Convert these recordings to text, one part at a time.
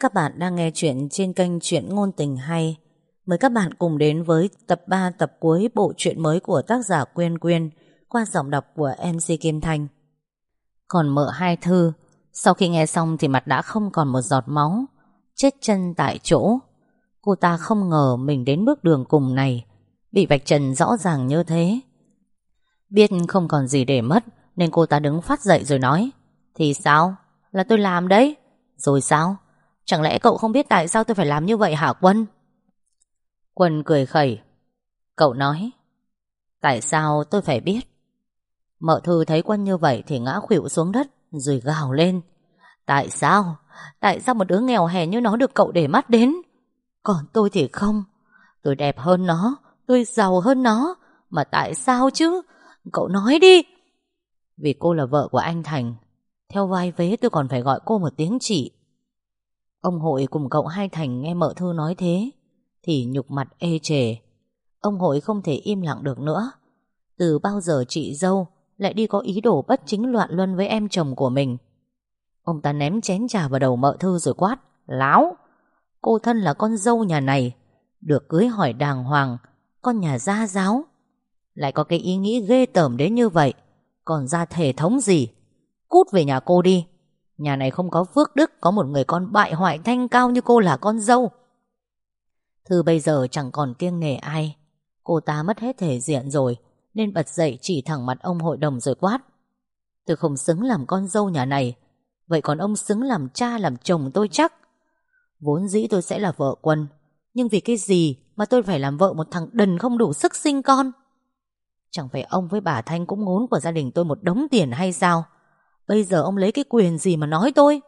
Các bạn đang nghe chuyện trên kênh Chuyện Ngôn Tình Hay. Mời các bạn cùng đến với tập 3 tập cuối bộ truyện mới của tác giả Quyên Quyên qua giọng đọc của MC Kim Thanh. Còn mợ hai thư, sau khi nghe xong thì mặt đã không còn một giọt máu, chết chân tại chỗ. Cô ta không ngờ mình đến bước đường cùng này, bị vạch trần rõ ràng như thế. Biết không còn gì để mất, nên cô ta đứng phát dậy rồi nói Thì sao? Là tôi làm đấy. Rồi sao? Chẳng lẽ cậu không biết tại sao tôi phải làm như vậy hả Quân? Quân cười khẩy. Cậu nói. Tại sao tôi phải biết? Mợ thư thấy Quân như vậy thì ngã khuỵu xuống đất rồi gào lên. Tại sao? Tại sao một đứa nghèo hèn như nó được cậu để mắt đến? Còn tôi thì không. Tôi đẹp hơn nó, tôi giàu hơn nó. Mà tại sao chứ? Cậu nói đi. Vì cô là vợ của anh Thành. Theo vai vế tôi còn phải gọi cô một tiếng chị. Ông hội cùng cậu Hai Thành nghe mợ thư nói thế, Thì nhục mặt ê chề. Ông hội không thể im lặng được nữa. Từ bao giờ chị dâu Lại đi có ý đồ bất chính loạn luân với em chồng của mình? Ông ta ném chén trà vào đầu mợ thư rồi quát, Láo, Cô thân là con dâu nhà này, Được cưới hỏi đàng hoàng, Con nhà gia giáo. Lại có cái ý nghĩ ghê tởm đến như vậy, Còn ra thể thống gì? Cút về nhà cô đi. Nhà này không có phước đức, Có một người con bại hoại thanh cao như cô là con dâu. Thư bây giờ chẳng còn kiêng nể ai. Cô ta mất hết thể diện rồi, Nên bật dậy chỉ thẳng mặt ông hội đồng rồi quát. Tôi không xứng làm con dâu nhà này, Vậy còn ông xứng làm cha làm chồng tôi chắc? Vốn dĩ tôi sẽ là vợ quân, Nhưng vì cái gì Mà tôi phải làm vợ một thằng đần không đủ sức sinh con? Chẳng phải ông với bà Thanh cũng ngốn của gia đình tôi một đống tiền hay sao? Bây giờ ông lấy cái quyền gì mà nói tôi?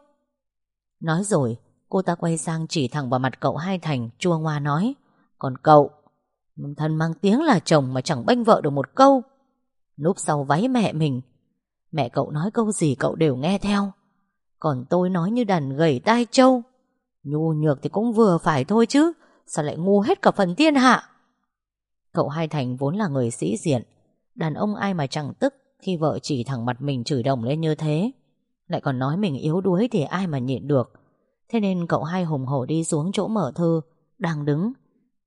Nói rồi, Cô ta quay sang chỉ thẳng vào mặt cậu Hai Thành, Chua ngoa nói, Còn cậu, Thân mang tiếng là chồng mà chẳng bênh vợ được một câu. Núp sau váy mẹ mình, Mẹ cậu nói câu gì cậu đều nghe theo. Còn tôi nói như đàn gầy tai trâu. Nhu nhược thì cũng vừa phải thôi chứ, Sao lại ngu hết cả phần thiên hạ? Cậu Hai Thành vốn là người sĩ diện, Đàn ông ai mà chẳng tức khi vợ chỉ thẳng mặt mình chửi đồng lên như thế. Lại còn nói mình yếu đuối Thì ai mà nhịn được. Thế nên cậu hai hùng hổ đi xuống chỗ mở thư, Đang đứng,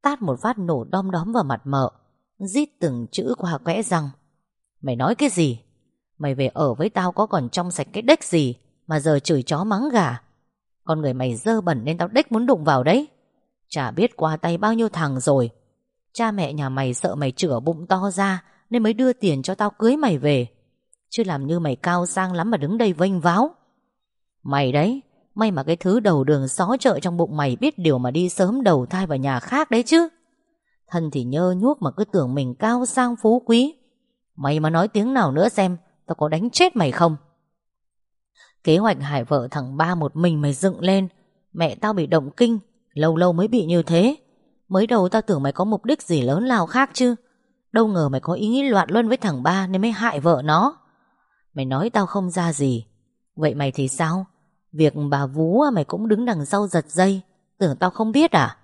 Tát một phát nổ đom đóm vào mặt mợ, Rít từng chữ qua quẽ rằng: Mày nói cái gì? Mày về ở với tao có còn trong sạch cái đếch gì Mà giờ chửi chó mắng gà? Con người mày dơ bẩn nên tao đếch muốn đụng vào đấy. Chả biết qua tay bao nhiêu thằng rồi. Cha mẹ nhà mày sợ mày chửa bụng to ra nên mới đưa tiền cho tao cưới mày về. Chứ làm như mày cao sang lắm mà đứng đây vênh váo. Mày đấy, May mà cái thứ đầu đường xó chợ trong bụng mày Biết điều mà đi sớm đầu thai vào nhà khác đấy chứ. Thân thì nhơ nhuốc mà cứ tưởng mình cao sang phú quý. Mày mà nói tiếng nào nữa xem, Tao có đánh chết mày không? Kế hoạch hải vợ thằng ba một mình mày dựng lên. Mẹ tao bị động kinh, Lâu lâu mới bị như thế. Mới đầu tao tưởng mày có mục đích gì lớn lao khác chứ. Đâu ngờ mày có ý nghĩ loạn luân với thằng ba Nên mới hại vợ nó. Mày nói tao không ra gì. Vậy mày thì sao? Việc bà vú mày cũng đứng đằng sau giật dây. Tưởng tao không biết à?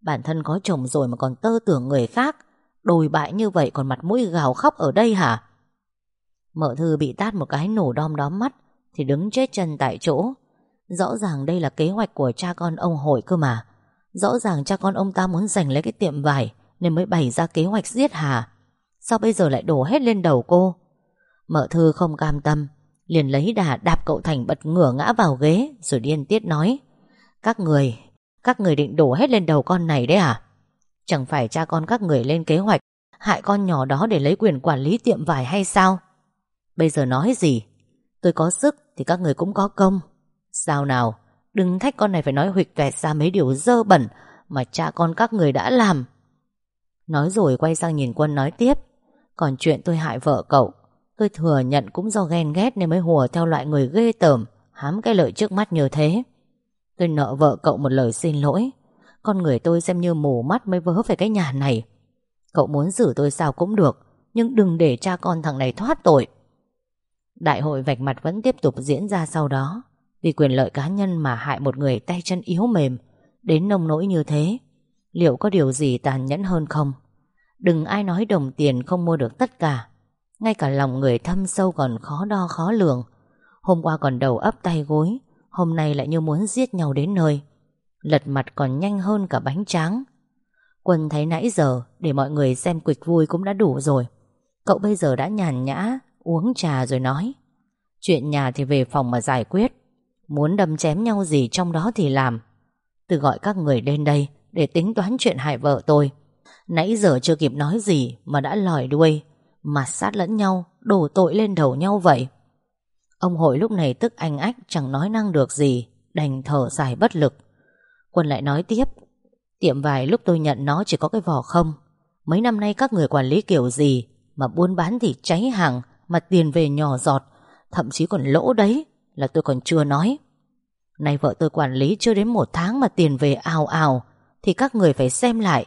Bản thân có chồng rồi mà còn tơ tưởng người khác. Đồi bại như vậy còn mặt mũi gào khóc ở đây hả? Mợ thư bị tát một cái nổ đom đóm mắt, Thì đứng chết chân tại chỗ. Rõ ràng đây là kế hoạch của cha con ông hội cơ mà. Rõ ràng cha con ông ta muốn giành lấy cái tiệm vải nên mới bày ra kế hoạch giết Hà. Sao bây giờ lại đổ hết lên đầu cô? Mợ thư không cam tâm, Liền lấy đà đạp cậu Thành bật ngửa ngã vào ghế, Rồi điên tiết nói, Các người Các người định đổ hết lên đầu con này đấy à? Chẳng phải cha con các người lên kế hoạch, Hại con nhỏ đó để lấy quyền quản lý tiệm vải hay sao? Bây giờ nói gì? Tôi có sức thì các người cũng có công. Sao nào, Đừng thách con này phải nói huỵch tuẹt ra mấy điều dơ bẩn Mà cha con các người đã làm. Nói rồi quay sang nhìn Quân nói tiếp. Còn chuyện tôi hại vợ cậu, Tôi thừa nhận cũng do ghen ghét Nên mới hùa theo loại người ghê tởm, Hám cái lợi trước mắt như thế. Tôi nợ vợ cậu một lời xin lỗi. Con người tôi xem như mù mắt Mới vớ về cái nhà này. Cậu muốn xử tôi sao cũng được, Nhưng đừng để cha con thằng này thoát tội. Đại hội vạch mặt vẫn tiếp tục diễn ra sau đó. Vì quyền lợi cá nhân mà hại một người tay chân yếu mềm, Đến nông nỗi như thế Liệu có điều gì tàn nhẫn hơn không? Đừng ai nói đồng tiền không mua được tất cả. Ngay cả lòng người thâm sâu còn khó đo khó lường. Hôm qua còn đầu ấp tay gối, Hôm nay lại như muốn giết nhau đến nơi. Lật mặt còn nhanh hơn cả bánh tráng. Quân thấy nãy giờ, Để mọi người xem quịch vui cũng đã đủ rồi. Cậu bây giờ đã nhàn nhã, Uống trà rồi nói. Chuyện nhà thì về phòng mà giải quyết. Muốn đâm chém nhau gì trong đó thì làm. Từ gọi các người đến đây. Để tính toán chuyện hại vợ tôi. Nãy giờ chưa kịp nói gì Mà đã lòi đuôi Mặt sát lẫn nhau, Đổ tội lên đầu nhau vậy. Ông hội lúc này tức anh ách, Chẳng nói năng được gì, Đành thở dài bất lực. Quân lại nói tiếp, Tiệm vải lúc tôi nhận nó chỉ có cái vỏ không. Mấy năm nay các người quản lý kiểu gì Mà buôn bán thì cháy hàng, Mà tiền về nhỏ giọt, Thậm chí còn lỗ đấy, Là tôi còn chưa nói. Nay vợ tôi quản lý chưa đến một tháng Mà tiền về ào ào thì các người phải xem lại.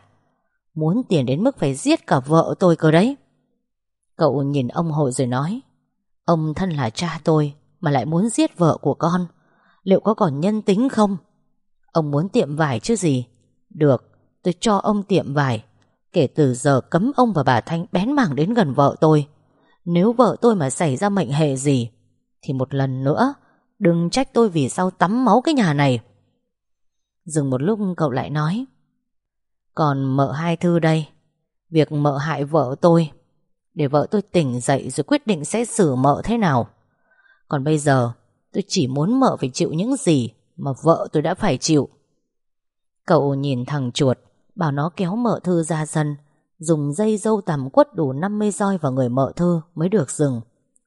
Muốn tiền đến mức phải giết cả vợ tôi cơ đấy. Cậu nhìn ông hội rồi nói, Ông thân là cha tôi Mà lại muốn giết vợ của con, Liệu có còn nhân tính không? Ông muốn tiệm vải chứ gì? Được, tôi cho ông tiệm vải, Kể từ giờ cấm ông và bà Thanh bén mảng đến gần vợ tôi. Nếu vợ tôi mà xảy ra mệnh hệ gì, Thì một lần nữa, Đừng trách tôi vì sao tắm máu cái nhà này. Dừng một lúc cậu lại nói. Còn mợ hai thư đây. Việc mợ hại vợ tôi. Để vợ tôi tỉnh dậy rồi quyết định sẽ xử mợ thế nào. Còn bây giờ, Tôi chỉ muốn mợ phải chịu những gì Mà vợ tôi đã phải chịu. Cậu nhìn thằng chuột, Bảo nó kéo mợ thư ra sân, Dùng dây dâu tằm quất đủ 50 roi vào người mợ thư Mới được dừng.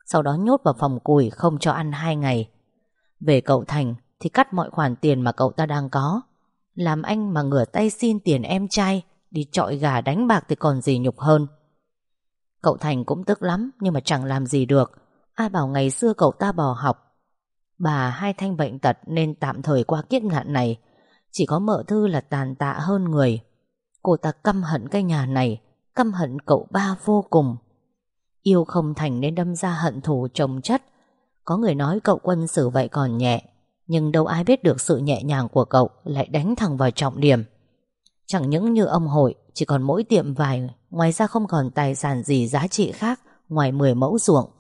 Sau đó nhốt vào phòng củi không cho ăn hai ngày. Về cậu Thành thì cắt mọi khoản tiền mà cậu ta đang có. Làm anh mà ngửa tay xin tiền em trai, Đi trọi gà đánh bạc thì còn gì nhục hơn. Cậu Thành cũng tức lắm, Nhưng mà chẳng làm gì được. Ai bảo ngày xưa cậu ta bỏ học? Bà hai thanh bệnh tật nên tạm thời qua kiếp nạn này. Chỉ có mợ thư là tàn tạ hơn người. Cô ta căm hận cái nhà này, Căm hận cậu ba vô cùng. Yêu không thành nên đâm ra hận thù chồng chất. Có người nói cậu quân xử vậy còn nhẹ. Nhưng đâu ai biết được sự nhẹ nhàng của cậu Lại đánh thẳng vào trọng điểm. Chẳng những như ông hội, Chỉ còn mỗi tiệm vài Ngoài ra không còn tài sản gì giá trị khác Ngoài 10 mẫu ruộng.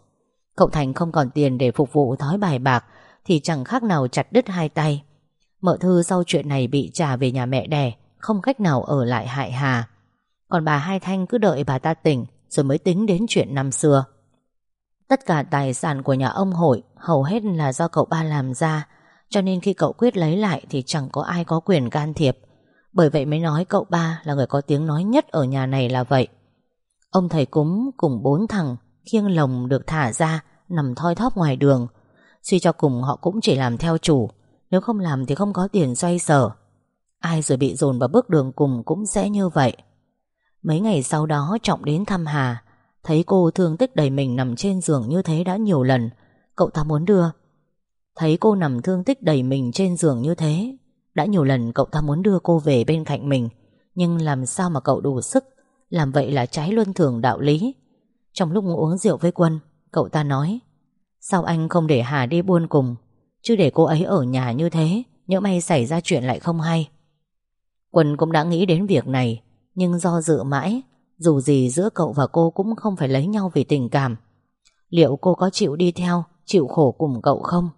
Cậu Thành không còn tiền để phục vụ thói bài bạc, Thì chẳng khác nào chặt đứt hai tay. Mợ thư sau chuyện này bị trả về nhà mẹ đẻ, Không cách nào ở lại hại Hà. Còn bà Hai Thanh cứ đợi bà ta tỉnh, Rồi mới tính đến chuyện năm xưa. Tất cả tài sản của nhà ông hội Hầu hết là do cậu ba làm ra cho nên khi cậu quyết lấy lại Thì chẳng có ai có quyền can thiệp. Bởi vậy mới nói cậu ba là người có tiếng nói nhất Ở nhà này là vậy. Ông thầy cúng cùng bốn thằng Khiêng lồng được thả ra, Nằm thoi thóp ngoài đường. Suy cho cùng họ cũng chỉ làm theo chủ, Nếu không làm thì không có tiền xoay sở. Ai rồi bị dồn vào bước đường cùng Cũng sẽ như vậy. Mấy ngày sau đó Trọng đến thăm Hà, Thấy cô thương tích đầy mình nằm trên giường như thế đã nhiều lần. Cậu ta muốn đưa Thấy cô nằm thương tích đầy mình trên giường như thế, Đã nhiều lần cậu ta muốn đưa cô về bên cạnh mình, Nhưng làm sao mà cậu đủ sức, Làm vậy là trái luân thường đạo lý. Trong lúc uống rượu với Quân, Cậu ta nói, Sao anh không để Hà đi buôn cùng? Chứ để cô ấy ở nhà như thế, Nhỡ may xảy ra chuyện lại không hay. Quân cũng đã nghĩ đến việc này, Nhưng do dự mãi, Dù gì giữa cậu và cô cũng không phải lấy nhau vì tình cảm. Liệu cô có chịu đi theo Chịu khổ cùng cậu không?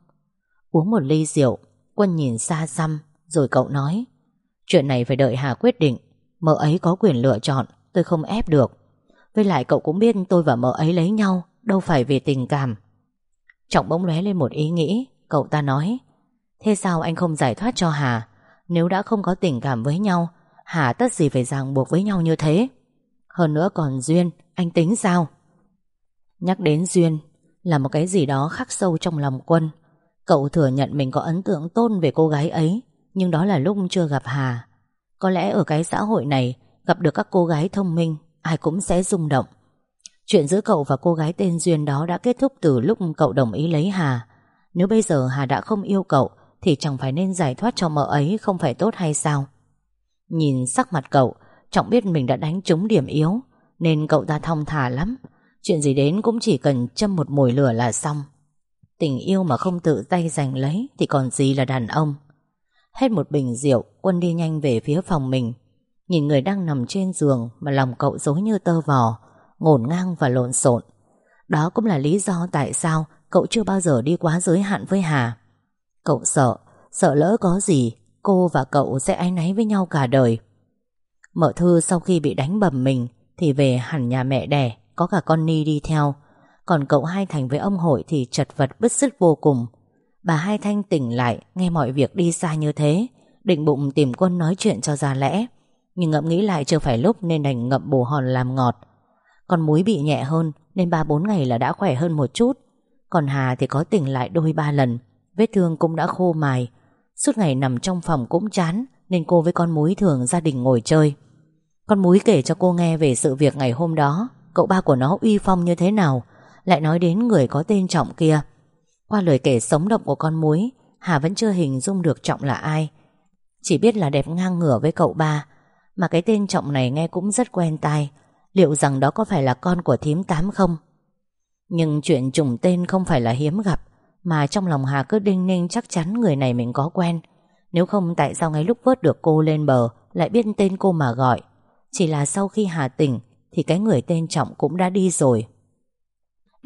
Uống một ly rượu. Quân nhìn xa xăm, Rồi cậu nói, Chuyện này phải đợi Hà quyết định. Mợ ấy có quyền lựa chọn, Tôi không ép được. Với lại cậu cũng biết tôi và mợ ấy lấy nhau, Đâu phải vì tình cảm. Trọng bỗng lóe lên một ý nghĩ. Cậu ta nói, Thế sao anh không giải thoát cho Hà? Nếu đã không có tình cảm với nhau, Hà tất gì phải ràng buộc với nhau như thế? Hơn nữa còn Duyên, Anh tính sao? Nhắc đến Duyên Là một cái gì đó khắc sâu trong lòng quân. Cậu thừa nhận mình có ấn tượng tôn về cô gái ấy Nhưng đó là lúc chưa gặp Hà Có lẽ ở cái xã hội này Gặp được các cô gái thông minh Ai cũng sẽ rung động Chuyện giữa cậu và cô gái tên Duyên đó đã kết thúc từ lúc cậu đồng ý lấy Hà. Nếu bây giờ Hà đã không yêu cậu thì chẳng phải nên giải thoát cho mợ ấy không phải tốt hay sao? Nhìn sắc mặt cậu, Trọng biết mình đã đánh trúng điểm yếu nên cậu ta thong thả lắm. Chuyện gì đến cũng chỉ cần châm một mồi lửa là xong. Tình yêu mà không tự tay giành lấy thì còn gì là đàn ông. Hết một bình rượu, Quân đi nhanh về phía phòng mình. Nhìn người đang nằm trên giường mà lòng cậu dối như tơ vò ngổn ngang và lộn xộn. Đó cũng là lý do tại sao cậu chưa bao giờ đi quá giới hạn với Hà. Cậu sợ, sợ lỡ có gì, Cô và cậu sẽ áy náy với nhau cả đời Mợ Thư sau khi bị đánh bầm mình Thì về hẳn nhà mẹ đẻ Có cả con Ni đi theo còn cậu Hai Thành với ông Hội Thì chật vật bứt sức vô cùng. Bà Hai Thanh tỉnh lại, Nghe mọi việc đi xa như thế, Định bụng tìm quân nói chuyện cho ra lẽ. Nhưng ngậm nghĩ lại chưa phải lúc Nên đành ngậm bù hòn làm ngọt. Còn muối bị nhẹ hơn, Nên ba bốn ngày là đã khỏe hơn một chút. Còn Hà thì có tỉnh lại đôi ba lần, Vết thương cũng đã khô mài. Suốt ngày nằm trong phòng cũng chán, Nên cô với con muối thường gia đình ngồi chơi. Con muối kể cho cô nghe về sự việc ngày hôm đó, Cậu ba của nó uy phong như thế nào lại nói đến người có tên Trọng kia. Qua lời kể sống động của con muối, Hà vẫn chưa hình dung được Trọng là ai. Chỉ biết là đẹp ngang ngửa với cậu ba. Mà cái tên Trọng này nghe cũng rất quen tai. Liệu rằng đó có phải là con của thím tám không? Nhưng chuyện trùng tên không phải là hiếm gặp, Mà trong lòng Hà cứ đinh ninh chắc chắn người này mình có quen. Nếu không, tại sao ngay lúc vớt được cô lên bờ Lại biết tên cô mà gọi? Chỉ là sau khi Hà tỉnh, Thì cái người tên Trọng cũng đã đi rồi.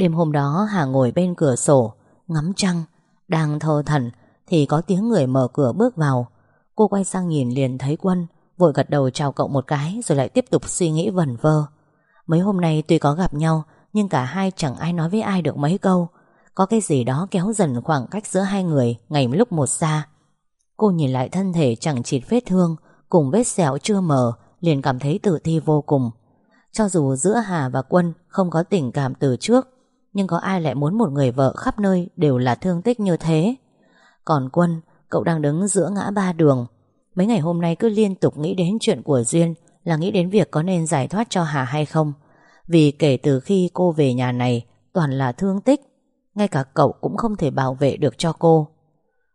Đêm hôm đó Hà ngồi bên cửa sổ, Ngắm trăng, Đang thơ thần Thì có tiếng người mở cửa bước vào. Cô quay sang nhìn liền thấy Quân, Vội gật đầu chào cậu một cái Rồi lại tiếp tục suy nghĩ vẩn vơ. Mấy hôm nay tuy có gặp nhau, Nhưng cả hai chẳng ai nói với ai được mấy câu. Có cái gì đó kéo dần khoảng cách giữa hai người Ngày lúc một xa. Cô nhìn lại thân thể chẳng chịt vết thương, Cùng vết sẹo chưa mờ, Liền cảm thấy tự thi vô cùng. Cho dù giữa Hà và Quân Không có tình cảm từ trước nhưng có ai lại muốn một người vợ khắp nơi Đều là thương tích như thế? Còn Quân, Cậu đang đứng giữa ngã ba đường. Mấy ngày hôm nay cứ liên tục nghĩ đến chuyện của Duyên Là nghĩ đến việc có nên giải thoát cho Hà hay không? Vì kể từ khi cô về nhà này, Toàn là thương tích. Ngay cả cậu cũng không thể bảo vệ được cho cô.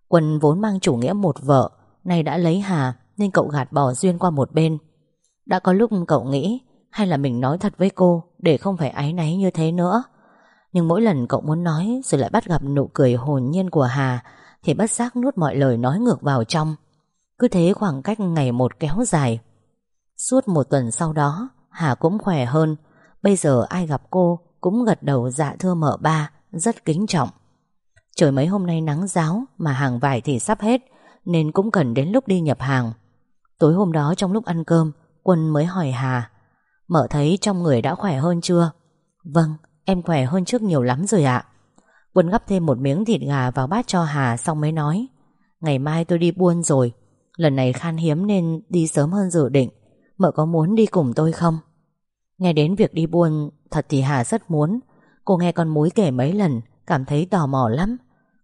Quân vốn mang chủ nghĩa một vợ, Nay đã lấy Hà Nên cậu gạt bỏ Duyên qua một bên. Đã có lúc cậu nghĩ, Hay là mình nói thật với cô Để không phải áy náy như thế nữa? Nhưng mỗi lần cậu muốn nói Rồi lại bắt gặp nụ cười hồn nhiên của Hà, Thì bất giác nuốt mọi lời nói ngược vào trong. Cứ thế khoảng cách ngày một kéo dài. Suốt một tuần sau đó, Hà cũng khỏe hơn. Bây giờ ai gặp cô Cũng gật đầu dạ thưa mợ ba, Rất kính trọng. Trời mấy hôm nay nắng giáo Mà hàng vải thì sắp hết, Nên cũng cần đến lúc đi nhập hàng. Tối hôm đó trong lúc ăn cơm, Quân mới hỏi Hà, Mợ thấy trong người đã khỏe hơn chưa? Vâng em khỏe hơn trước nhiều lắm rồi ạ. Quân gắp thêm một miếng thịt gà vào bát cho Hà Xong mới nói. Ngày mai tôi đi buôn rồi. Lần này khan hiếm nên đi sớm hơn dự định. Mợ có muốn đi cùng tôi không? Nghe đến việc đi buôn, Thật thì Hà rất muốn. Cô nghe con mối kể mấy lần, Cảm thấy tò mò lắm.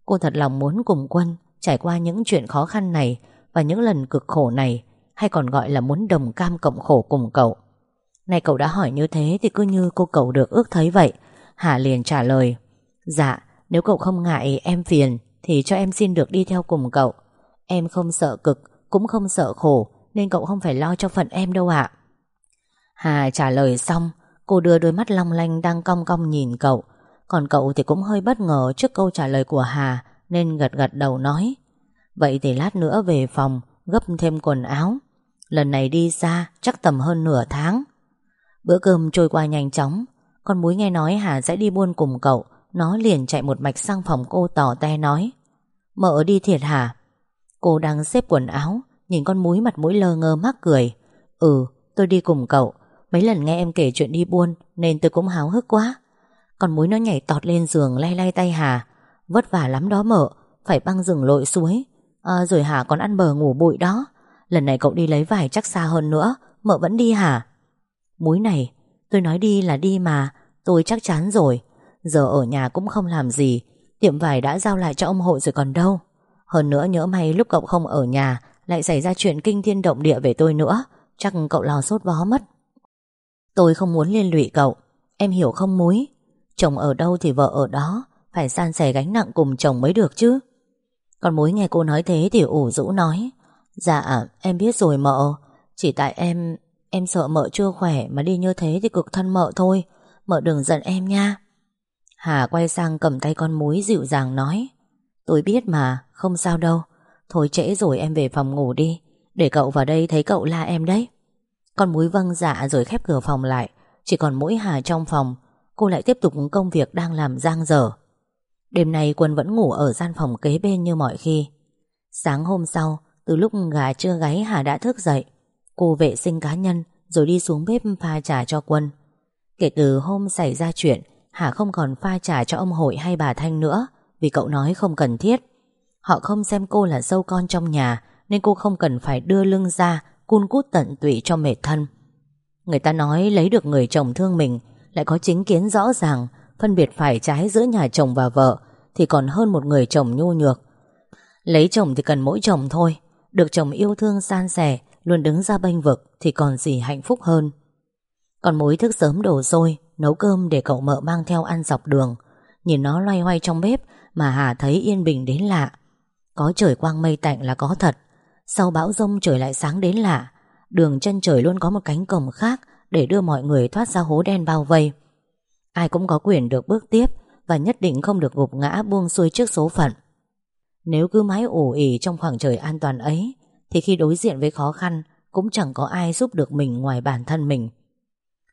Cô thật lòng muốn cùng quân Trải qua những chuyện khó khăn này Và những lần cực khổ này, Hay còn gọi là muốn đồng cam cộng khổ cùng cậu. Này cậu đã hỏi như thế Thì cứ như cô cậu được ước thấy vậy. Hà liền trả lời Dạ nếu cậu không ngại em phiền Thì cho em xin được đi theo cùng cậu. Em không sợ cực, cũng không sợ khổ, Nên cậu không phải lo cho phận em đâu ạ. Hà trả lời xong, Cô đưa đôi mắt long lanh đang cong cong nhìn cậu. Còn cậu thì cũng hơi bất ngờ Trước câu trả lời của Hà, Nên gật gật đầu nói, Vậy thì lát nữa về phòng, Gấp thêm quần áo. Lần này đi xa, chắc tầm hơn nửa tháng. Bữa cơm trôi qua nhanh chóng con múi nghe nói Hà sẽ đi buôn cùng cậu. Nó liền chạy một mạch sang phòng cô tỏ te nói. Mợ đi thiệt hả? Cô đang xếp quần áo Nhìn con múi mặt mũi lơ ngơ mắc cười. Ừ tôi đi cùng cậu. Mấy lần nghe em kể chuyện đi buôn Nên tôi cũng háo hức quá. Con múi nó nhảy tọt lên giường lay lay tay Hà. Vất vả lắm đó mợ Phải băng rừng lội suối. À, Rồi Hà còn ăn bờ ngủ bụi đó. Lần này cậu đi lấy vải chắc xa hơn nữa Mợ vẫn đi hả? Múi này tôi nói đi là đi mà, Tôi chắc chắn rồi. Giờ ở nhà cũng không làm gì, Tiệm vải đã giao lại cho ông hội rồi còn đâu. Hơn nữa nhớ may lúc cậu không ở nhà, Lại xảy ra chuyện kinh thiên động địa về tôi nữa, Chắc cậu lo sốt vó mất. Tôi không muốn liên lụy cậu, Em hiểu không múi Chồng ở đâu thì vợ ở đó, Phải san sẻ gánh nặng cùng chồng mới được chứ. Còn múi nghe cô nói thế thì ủ rũ nói Dạ em biết rồi mợ, Chỉ tại em Em sợ mợ chưa khỏe Mà đi như thế thì cực thân mợ thôi. Mợ đừng giận em nha. Hà quay sang cầm tay con múi dịu dàng nói. Tôi biết mà, không sao đâu. Thôi trễ rồi em về phòng ngủ đi. Để cậu vào đây thấy cậu la em đấy. Con múi vâng dạ rồi khép cửa phòng lại. Chỉ còn mỗi Hà trong phòng. Cô lại tiếp tục công việc đang làm giang dở. Đêm nay Quân vẫn ngủ ở gian phòng kế bên như mọi khi. Sáng hôm sau Từ lúc gà chưa gáy Hà đã thức dậy Cô vệ sinh cá nhân Rồi đi xuống bếp pha trà cho Quân. Kể từ hôm xảy ra chuyện, Hà không còn pha trà cho ông Hội hay bà Thanh nữa, Vì cậu nói không cần thiết. Họ không xem cô là dâu con trong nhà, Nên cô không cần phải đưa lưng ra, Cun cút tận tụy cho mệt thân. Người ta nói lấy được người chồng thương mình, Lại có chính kiến rõ ràng, Phân biệt phải trái giữa nhà chồng và vợ, Thì còn hơn một người chồng nhu nhược. Lấy chồng thì cần mỗi chồng thôi, Được chồng yêu thương san sẻ Luôn đứng ra bênh vực Thì còn gì hạnh phúc hơn. Còn mối thức sớm đổ xôi, Nấu cơm để cậu mợ mang theo ăn dọc đường. Nhìn nó loay hoay trong bếp Mà Hà thấy yên bình đến lạ. Có trời quang mây tạnh là có thật. Sau bão rông trời lại sáng đến lạ. Đường chân trời luôn có một cánh cổng khác Để đưa mọi người thoát ra hố đen bao vây. Ai cũng có quyền được bước tiếp Và nhất định không được gục ngã buông xuôi trước số phận. Nếu cứ mãi ủ ỉ trong khoảng trời an toàn ấy thì khi đối diện với khó khăn, Cũng chẳng có ai giúp được mình ngoài bản thân mình.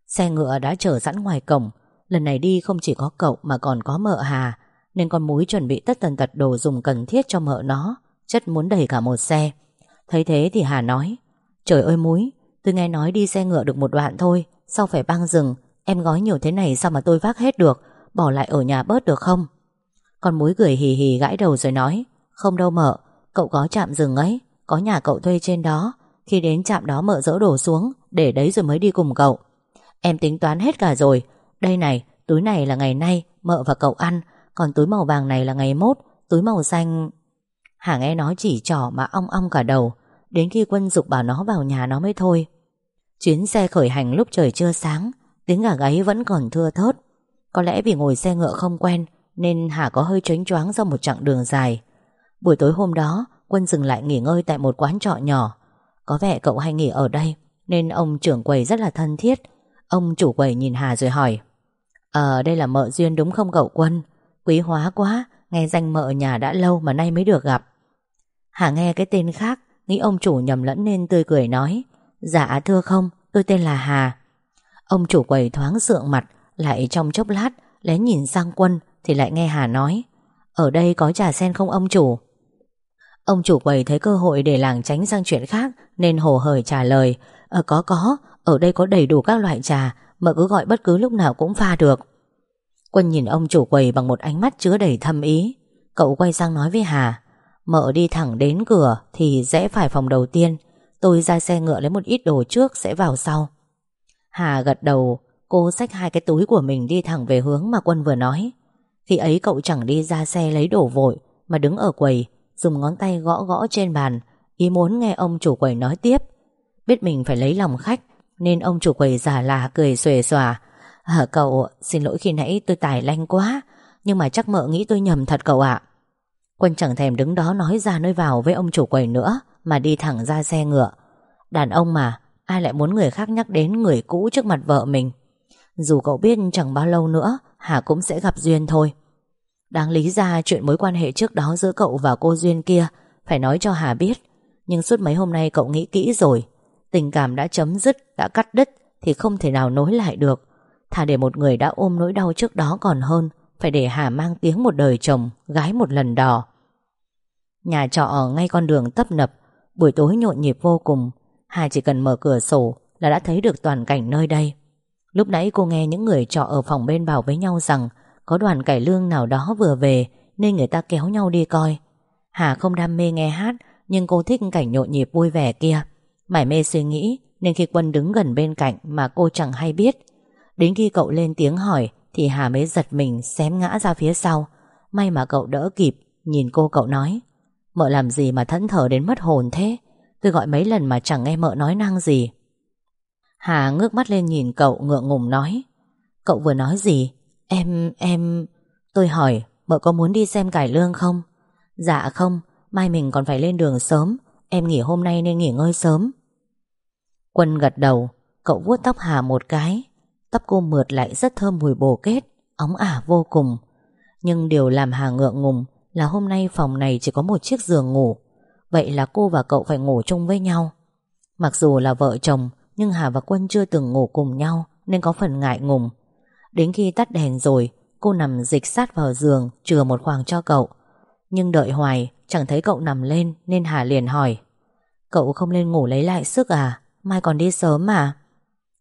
Xe ngựa đã chờ sẵn ngoài cổng, Lần này đi không chỉ có cậu mà còn có mợ Hà, Nên con múi chuẩn bị tất tần tật đồ dùng cần thiết cho mợ nó, Chất muốn đầy cả một xe. Thấy thế thì Hà nói, Trời ơi múi Tôi nghe nói đi xe ngựa được một đoạn thôi, Sao phải băng rừng? Em gói nhiều thế này sao mà tôi vác hết được? Bỏ lại ở nhà bớt được không? Con múi cười hì hì gãi đầu rồi nói, Không đâu mợ, Cậu có chạm rừng ấy. Có nhà cậu thuê trên đó. Khi đến trạm đó mợ dỡ đổ xuống, Để đấy rồi mới đi cùng cậu. Em tính toán hết cả rồi. Đây này, túi này là ngày nay, Mợ và cậu ăn. Còn túi màu vàng này là ngày mốt, Túi màu xanh. Hà nghe nói chỉ trỏ mà ong ong cả đầu. Đến khi quân dục bảo nó vào nhà nó mới thôi. Chuyến xe khởi hành lúc trời chưa sáng, Tiếng gà gáy vẫn còn thưa thớt. Có lẽ vì ngồi xe ngựa không quen, Nên Hà có hơi choáng choáng do một chặng đường dài. Buổi tối hôm đó Quân dừng lại nghỉ ngơi tại một quán trọ nhỏ. Có vẻ cậu hay nghỉ ở đây, Nên ông trưởng quầy rất là thân thiết. Ông chủ quầy nhìn Hà rồi hỏi Ờ đây là mợ duyên đúng không cậu Quân? Quý hóa quá, Nghe danh mợ nhà đã lâu mà nay mới được gặp. Hà nghe cái tên khác, Nghĩ ông chủ nhầm lẫn nên tươi cười nói Dạ thưa không, Tôi tên là Hà. Ông chủ quầy thoáng sượng mặt, Lại trong chốc lát, Lén nhìn sang quân Thì lại nghe Hà nói, Ở đây có trà sen không ông chủ? Ông chủ quầy thấy cơ hội để làng tránh sang chuyện khác, Nên hồ hởi trả lời Ờ có có, Ở đây có đầy đủ các loại trà, Mà cứ gọi bất cứ lúc nào cũng pha được. Quân nhìn ông chủ quầy bằng một ánh mắt chứa đầy thâm ý. Cậu quay sang nói với Hà Mợ đi thẳng đến cửa Thì rẽ phải phòng đầu tiên, Tôi ra xe ngựa lấy một ít đồ trước Sẽ vào sau. Hà gật đầu, Cô xách hai cái túi của mình đi thẳng về hướng mà Quân vừa nói. Khi ấy cậu chẳng đi ra xe lấy đồ vội, Mà đứng ở quầy Dùng ngón tay gõ gõ trên bàn Ý muốn nghe ông chủ quầy nói tiếp. Biết mình phải lấy lòng khách Nên ông chủ quầy giả là cười xuề xòa. À, Cậu xin lỗi khi nãy tôi tài lanh quá Nhưng mà chắc mợ nghĩ tôi nhầm thật cậu ạ. Quân chẳng thèm đứng đó nói ra nơi vào với ông chủ quầy nữa Mà đi thẳng ra xe ngựa. Đàn ông mà Ai lại muốn người khác nhắc đến người cũ trước mặt vợ mình? Dù cậu biết chẳng bao lâu nữa Hà cũng sẽ gặp Duyên thôi. Đáng lý ra chuyện mối quan hệ trước đó Giữa cậu và cô Duyên kia Phải nói cho Hà biết. Nhưng suốt mấy hôm nay cậu nghĩ kỹ rồi. Tình cảm đã chấm dứt, đã cắt đứt Thì không thể nào nối lại được. Thà để một người đã ôm nỗi đau trước đó còn hơn Phải để Hà mang tiếng một đời chồng Gái một lần đò. Nhà trọ ở ngay con đường tấp nập Buổi tối nhộn nhịp vô cùng. Hà chỉ cần mở cửa sổ Là đã thấy được toàn cảnh nơi đây. Lúc nãy cô nghe những người trọ ở phòng bên bảo với nhau rằng có đoàn cải lương nào đó vừa về Nên người ta kéo nhau đi coi. Hà không đam mê nghe hát, Nhưng cô thích cảnh nhộn nhịp vui vẻ kia. Mải mê suy nghĩ, Nên khi Quân đứng gần bên cạnh Mà cô chẳng hay biết. Đến khi cậu lên tiếng hỏi, Thì Hà mới giật mình xém ngã ra phía sau. May mà cậu đỡ kịp, Nhìn cô cậu nói, Mợ làm gì mà thẫn thờ đến mất hồn thế? Tôi gọi mấy lần mà chẳng nghe mợ nói năng gì. Hà ngước mắt lên nhìn cậu ngượng ngùng nói, Cậu vừa nói gì? Em, em Tôi hỏi mợ có muốn đi xem cải lương không? Dạ không Mai mình còn phải lên đường sớm Em nghỉ hôm nay nên nghỉ ngơi sớm. Quân gật đầu Cậu vuốt tóc Hà một cái. Tóc cô mượt lại rất thơm mùi bồ kết Óng ả vô cùng. Nhưng điều làm Hà ngượng ngùng Là hôm nay phòng này chỉ có một chiếc giường ngủ. Vậy là cô và cậu phải ngủ chung với nhau. Mặc dù là vợ chồng Nhưng Hà và Quân chưa từng ngủ cùng nhau Nên có phần ngại ngùng. Đến khi tắt đèn rồi Cô nằm dịch sát vào giường Chừa một khoảng cho cậu. Nhưng đợi hoài chẳng thấy cậu nằm lên Nên Hà liền hỏi. Cậu không lên ngủ lấy lại sức à? Mai còn đi sớm mà.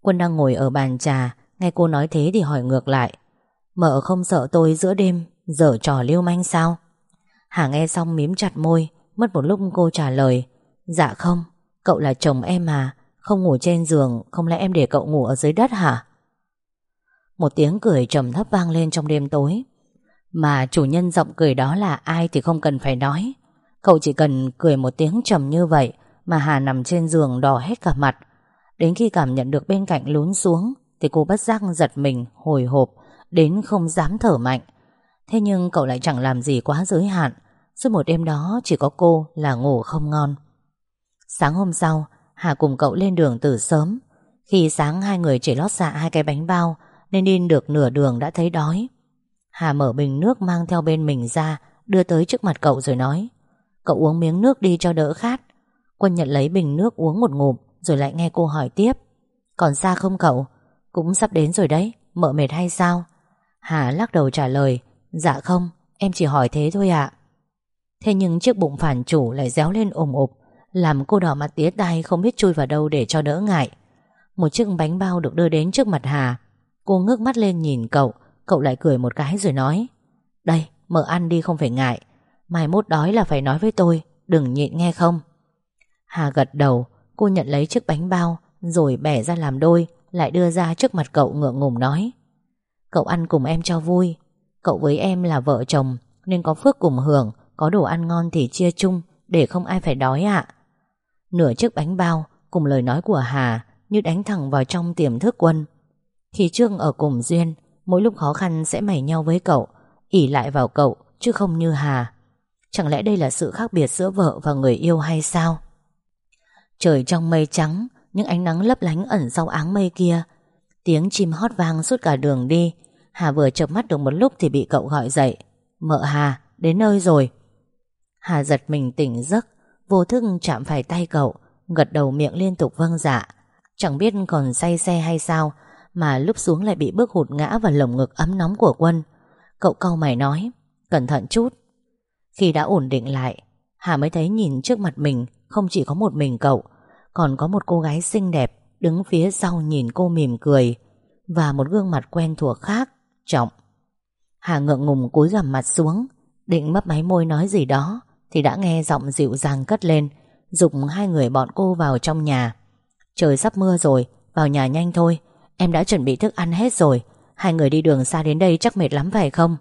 Quân đang ngồi ở bàn trà Nghe cô nói thế thì hỏi ngược lại. Mợ không sợ tôi giữa đêm Dở trò lưu manh sao? Hà nghe xong mím chặt môi Mất một lúc cô trả lời. Dạ không, cậu là chồng em mà Không ngủ trên giường Không lẽ em để cậu ngủ ở dưới đất hả? Một tiếng cười trầm thấp vang lên trong đêm tối. Mà chủ nhân giọng cười đó là ai Thì không cần phải nói. Cậu chỉ cần cười một tiếng trầm như vậy Mà Hà nằm trên giường đỏ hết cả mặt. Đến khi cảm nhận được bên cạnh lún xuống Thì cô bất giác giật mình, Hồi hộp, Đến không dám thở mạnh. Thế nhưng cậu lại chẳng làm gì quá giới hạn. Suốt một đêm đó chỉ có cô là ngủ không ngon. Sáng hôm sau, Hà cùng cậu lên đường từ sớm. Khi sáng hai người chỉ lót dạ hai cái bánh bao nên đi được nửa đường đã thấy đói. Hà mở bình nước mang theo bên mình ra, Đưa tới trước mặt cậu rồi nói, Cậu uống miếng nước đi cho đỡ khát. Quân nhận lấy bình nước uống một ngụm, Rồi lại nghe cô hỏi tiếp, Còn xa không cậu? Cũng sắp đến rồi đấy, Mợ mệt hay sao? Hà lắc đầu trả lời Dạ không, em chỉ hỏi thế thôi ạ. Thế nhưng chiếc bụng phản chủ lại réo lên ồm ộp Làm cô đỏ mặt tía tai Không biết chui vào đâu để cho đỡ ngại. Một chiếc bánh bao được đưa đến trước mặt Hà Cô ngước mắt lên nhìn cậu Cậu lại cười một cái rồi nói, Đây, mở ăn đi, không phải ngại. Mai mốt đói là phải nói với tôi, Đừng nhịn nghe không. Hà gật đầu, Cô nhận lấy chiếc bánh bao, Rồi bẻ ra làm đôi, Lại đưa ra trước mặt cậu ngượng ngùng nói, Cậu ăn cùng em cho vui. Cậu với em là vợ chồng, Nên có phước cùng hưởng, Có đồ ăn ngon thì chia chung, Để không ai phải đói ạ. Nửa chiếc bánh bao, Cùng lời nói của Hà Như đánh thẳng vào trong tiềm thức quân. Khi trước ở cùng Duyên, Mỗi lúc khó khăn sẽ mày nhau với cậu ỉ lại vào cậu, Chứ không như Hà. Chẳng lẽ đây là sự khác biệt giữa vợ và người yêu hay sao? Trời trong mây trắng, Những ánh nắng lấp lánh ẩn sau áng mây kia. Tiếng chim hót vang suốt cả đường đi. Hà vừa chợp mắt được một lúc Thì bị cậu gọi dậy. Mợ Hà, đến nơi rồi. Hà giật mình tỉnh giấc, Vô thức chạm phải tay cậu, Gật đầu miệng liên tục vâng dạ. Chẳng biết còn say xe hay sao mà lúc xuống lại bị bước hụt ngã vào lồng ngực ấm nóng của quân. Cậu cau mày nói, Cẩn thận chút. Khi đã ổn định lại, Hà mới thấy nhìn trước mặt mình Không chỉ có một mình cậu, Còn có một cô gái xinh đẹp Đứng phía sau nhìn cô mỉm cười Và một gương mặt quen thuộc khác, Trọng. Hà ngượng ngùng cúi gằm mặt xuống, Định mấp máy môi nói gì đó, Thì đã nghe giọng dịu dàng cất lên Dục hai người bọn cô vào trong nhà. Trời sắp mưa rồi, Vào nhà nhanh thôi Em đã chuẩn bị thức ăn hết rồi. Hai người đi đường xa đến đây chắc mệt lắm phải không?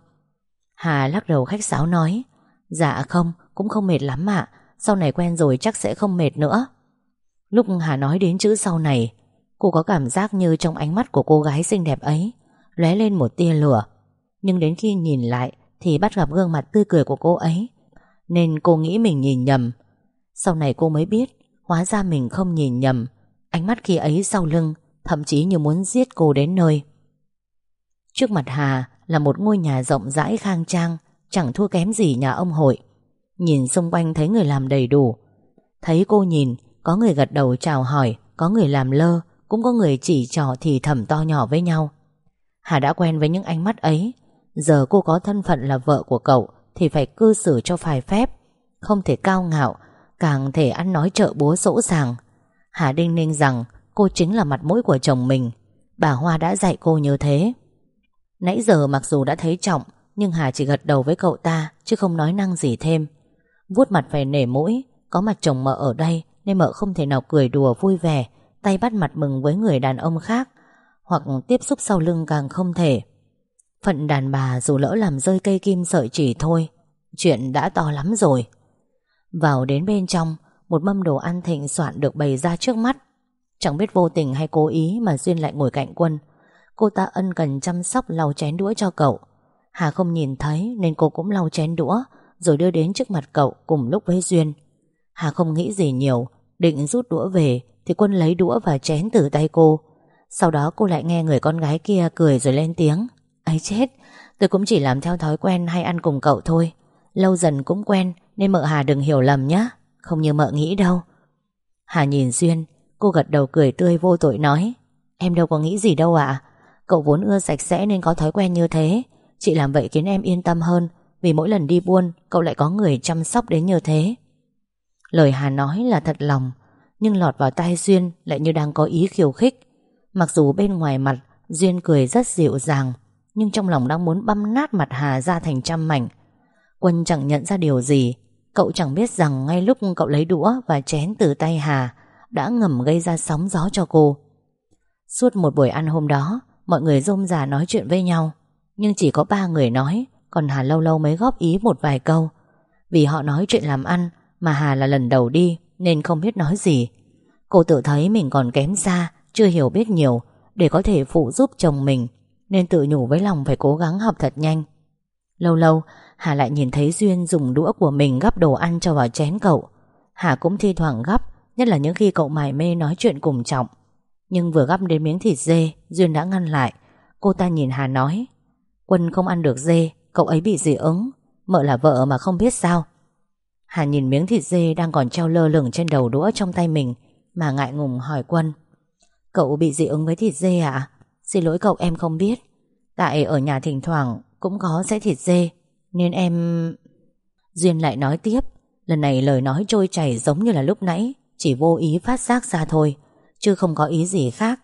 Hà lắc đầu khách sáo nói. Dạ không, Cũng không mệt lắm ạ. Sau này quen rồi chắc sẽ không mệt nữa. Lúc Hà nói đến chữ sau này, Cô có cảm giác như trong ánh mắt của cô gái xinh đẹp ấy, lóe lên một tia lửa. Nhưng đến khi nhìn lại Thì bắt gặp gương mặt tươi cười của cô ấy. Nên cô nghĩ mình nhìn nhầm. Sau này cô mới biết, Hóa ra mình không nhìn nhầm. Ánh mắt khi ấy sau lưng Thậm chí như muốn giết cô đến nơi. Trước mặt Hà là một ngôi nhà rộng rãi khang trang, Chẳng thua kém gì nhà ông hội. Nhìn xung quanh thấy người làm đầy đủ. Thấy cô nhìn, Có người gật đầu chào hỏi, Có người làm lơ, Cũng có người chỉ trò thì thầm to nhỏ với nhau. Hà đã quen với những ánh mắt ấy. Giờ cô có thân phận là vợ của cậu Thì phải cư xử cho phải phép, Không thể cao ngạo, Càng thể ăn nói trợ búa sỗ sàng Hà đinh ninh rằng Cô chính là mặt mũi của chồng mình. Bà Hoa đã dạy cô như thế. Nãy giờ mặc dù đã thấy Trọng, Nhưng Hà chỉ gật đầu với cậu ta, Chứ không nói năng gì thêm. Vuốt mặt phải nể mũi, Có mặt chồng mợ ở đây, Nên mợ không thể nào cười đùa vui vẻ, Tay bắt mặt mừng với người đàn ông khác, Hoặc tiếp xúc sau lưng càng không thể. Phận đàn bà dù lỡ làm rơi cây kim sợi chỉ thôi, Chuyện đã to lắm rồi. Vào đến bên trong, Một mâm đồ ăn thịnh soạn được bày ra trước mắt. Chẳng biết vô tình hay cố ý Mà Duyên lại ngồi cạnh quân. Cô ta ân cần chăm sóc lau chén đũa cho cậu. Hà không nhìn thấy Nên cô cũng lau chén đũa, Rồi đưa đến trước mặt cậu cùng lúc với Duyên. Hà không nghĩ gì nhiều, Định rút đũa về Thì quân lấy đũa và chén từ tay cô. Sau đó cô lại nghe người con gái kia cười rồi lên tiếng, ấy chết, Tôi cũng chỉ làm theo thói quen hay ăn cùng cậu thôi. Lâu dần cũng quen Nên mợ Hà đừng hiểu lầm nhé Không như mợ nghĩ đâu. Hà nhìn Duyên Cô gật đầu cười tươi vô tội nói, Em đâu có nghĩ gì đâu ạ. Cậu vốn ưa sạch sẽ nên có thói quen như thế. Chị làm vậy khiến em yên tâm hơn, Vì mỗi lần đi buôn, Cậu lại có người chăm sóc đến như thế. Lời Hà nói là thật lòng, Nhưng lọt vào tai Duyên lại như đang có ý khiêu khích. Mặc dù bên ngoài mặt, Duyên cười rất dịu dàng, Nhưng trong lòng đang muốn băm nát mặt Hà ra thành trăm mảnh. Quân chẳng nhận ra điều gì, Cậu chẳng biết rằng ngay lúc cậu lấy đũa Và chén từ tay Hà đã ngầm gây ra sóng gió cho cô. Suốt một buổi ăn hôm đó, Mọi người rôm rả nói chuyện với nhau. Nhưng chỉ có ba người nói, Còn Hà lâu lâu mới góp ý một vài câu. Vì họ nói chuyện làm ăn, Mà Hà là lần đầu đi, Nên không biết nói gì. Cô tự thấy mình còn kém xa, Chưa hiểu biết nhiều, Để có thể phụ giúp chồng mình, Nên tự nhủ với lòng phải cố gắng học thật nhanh. Lâu lâu, Hà lại nhìn thấy Duyên dùng đũa của mình gắp đồ ăn cho vào chén cậu. Hà cũng thi thoảng gắp Nhất là những khi cậu mải mê nói chuyện cùng Trọng. Nhưng vừa gắp đến miếng thịt dê, Duyên đã ngăn lại. Cô ta nhìn Hà nói, Quân không ăn được dê, Cậu ấy bị dị ứng. Mợ là vợ mà không biết sao. Hà nhìn miếng thịt dê đang còn treo lơ lửng trên đầu đũa trong tay mình, Mà ngại ngùng hỏi Quân, Cậu bị dị ứng với thịt dê à? Xin lỗi cậu, em không biết. Tại ở nhà thỉnh thoảng cũng có sẽ thịt dê, Nên em... Duyên lại nói tiếp, Lần này lời nói trôi chảy giống như là lúc nãy. Chỉ vô ý phát giác ra thôi, Chứ không có ý gì khác.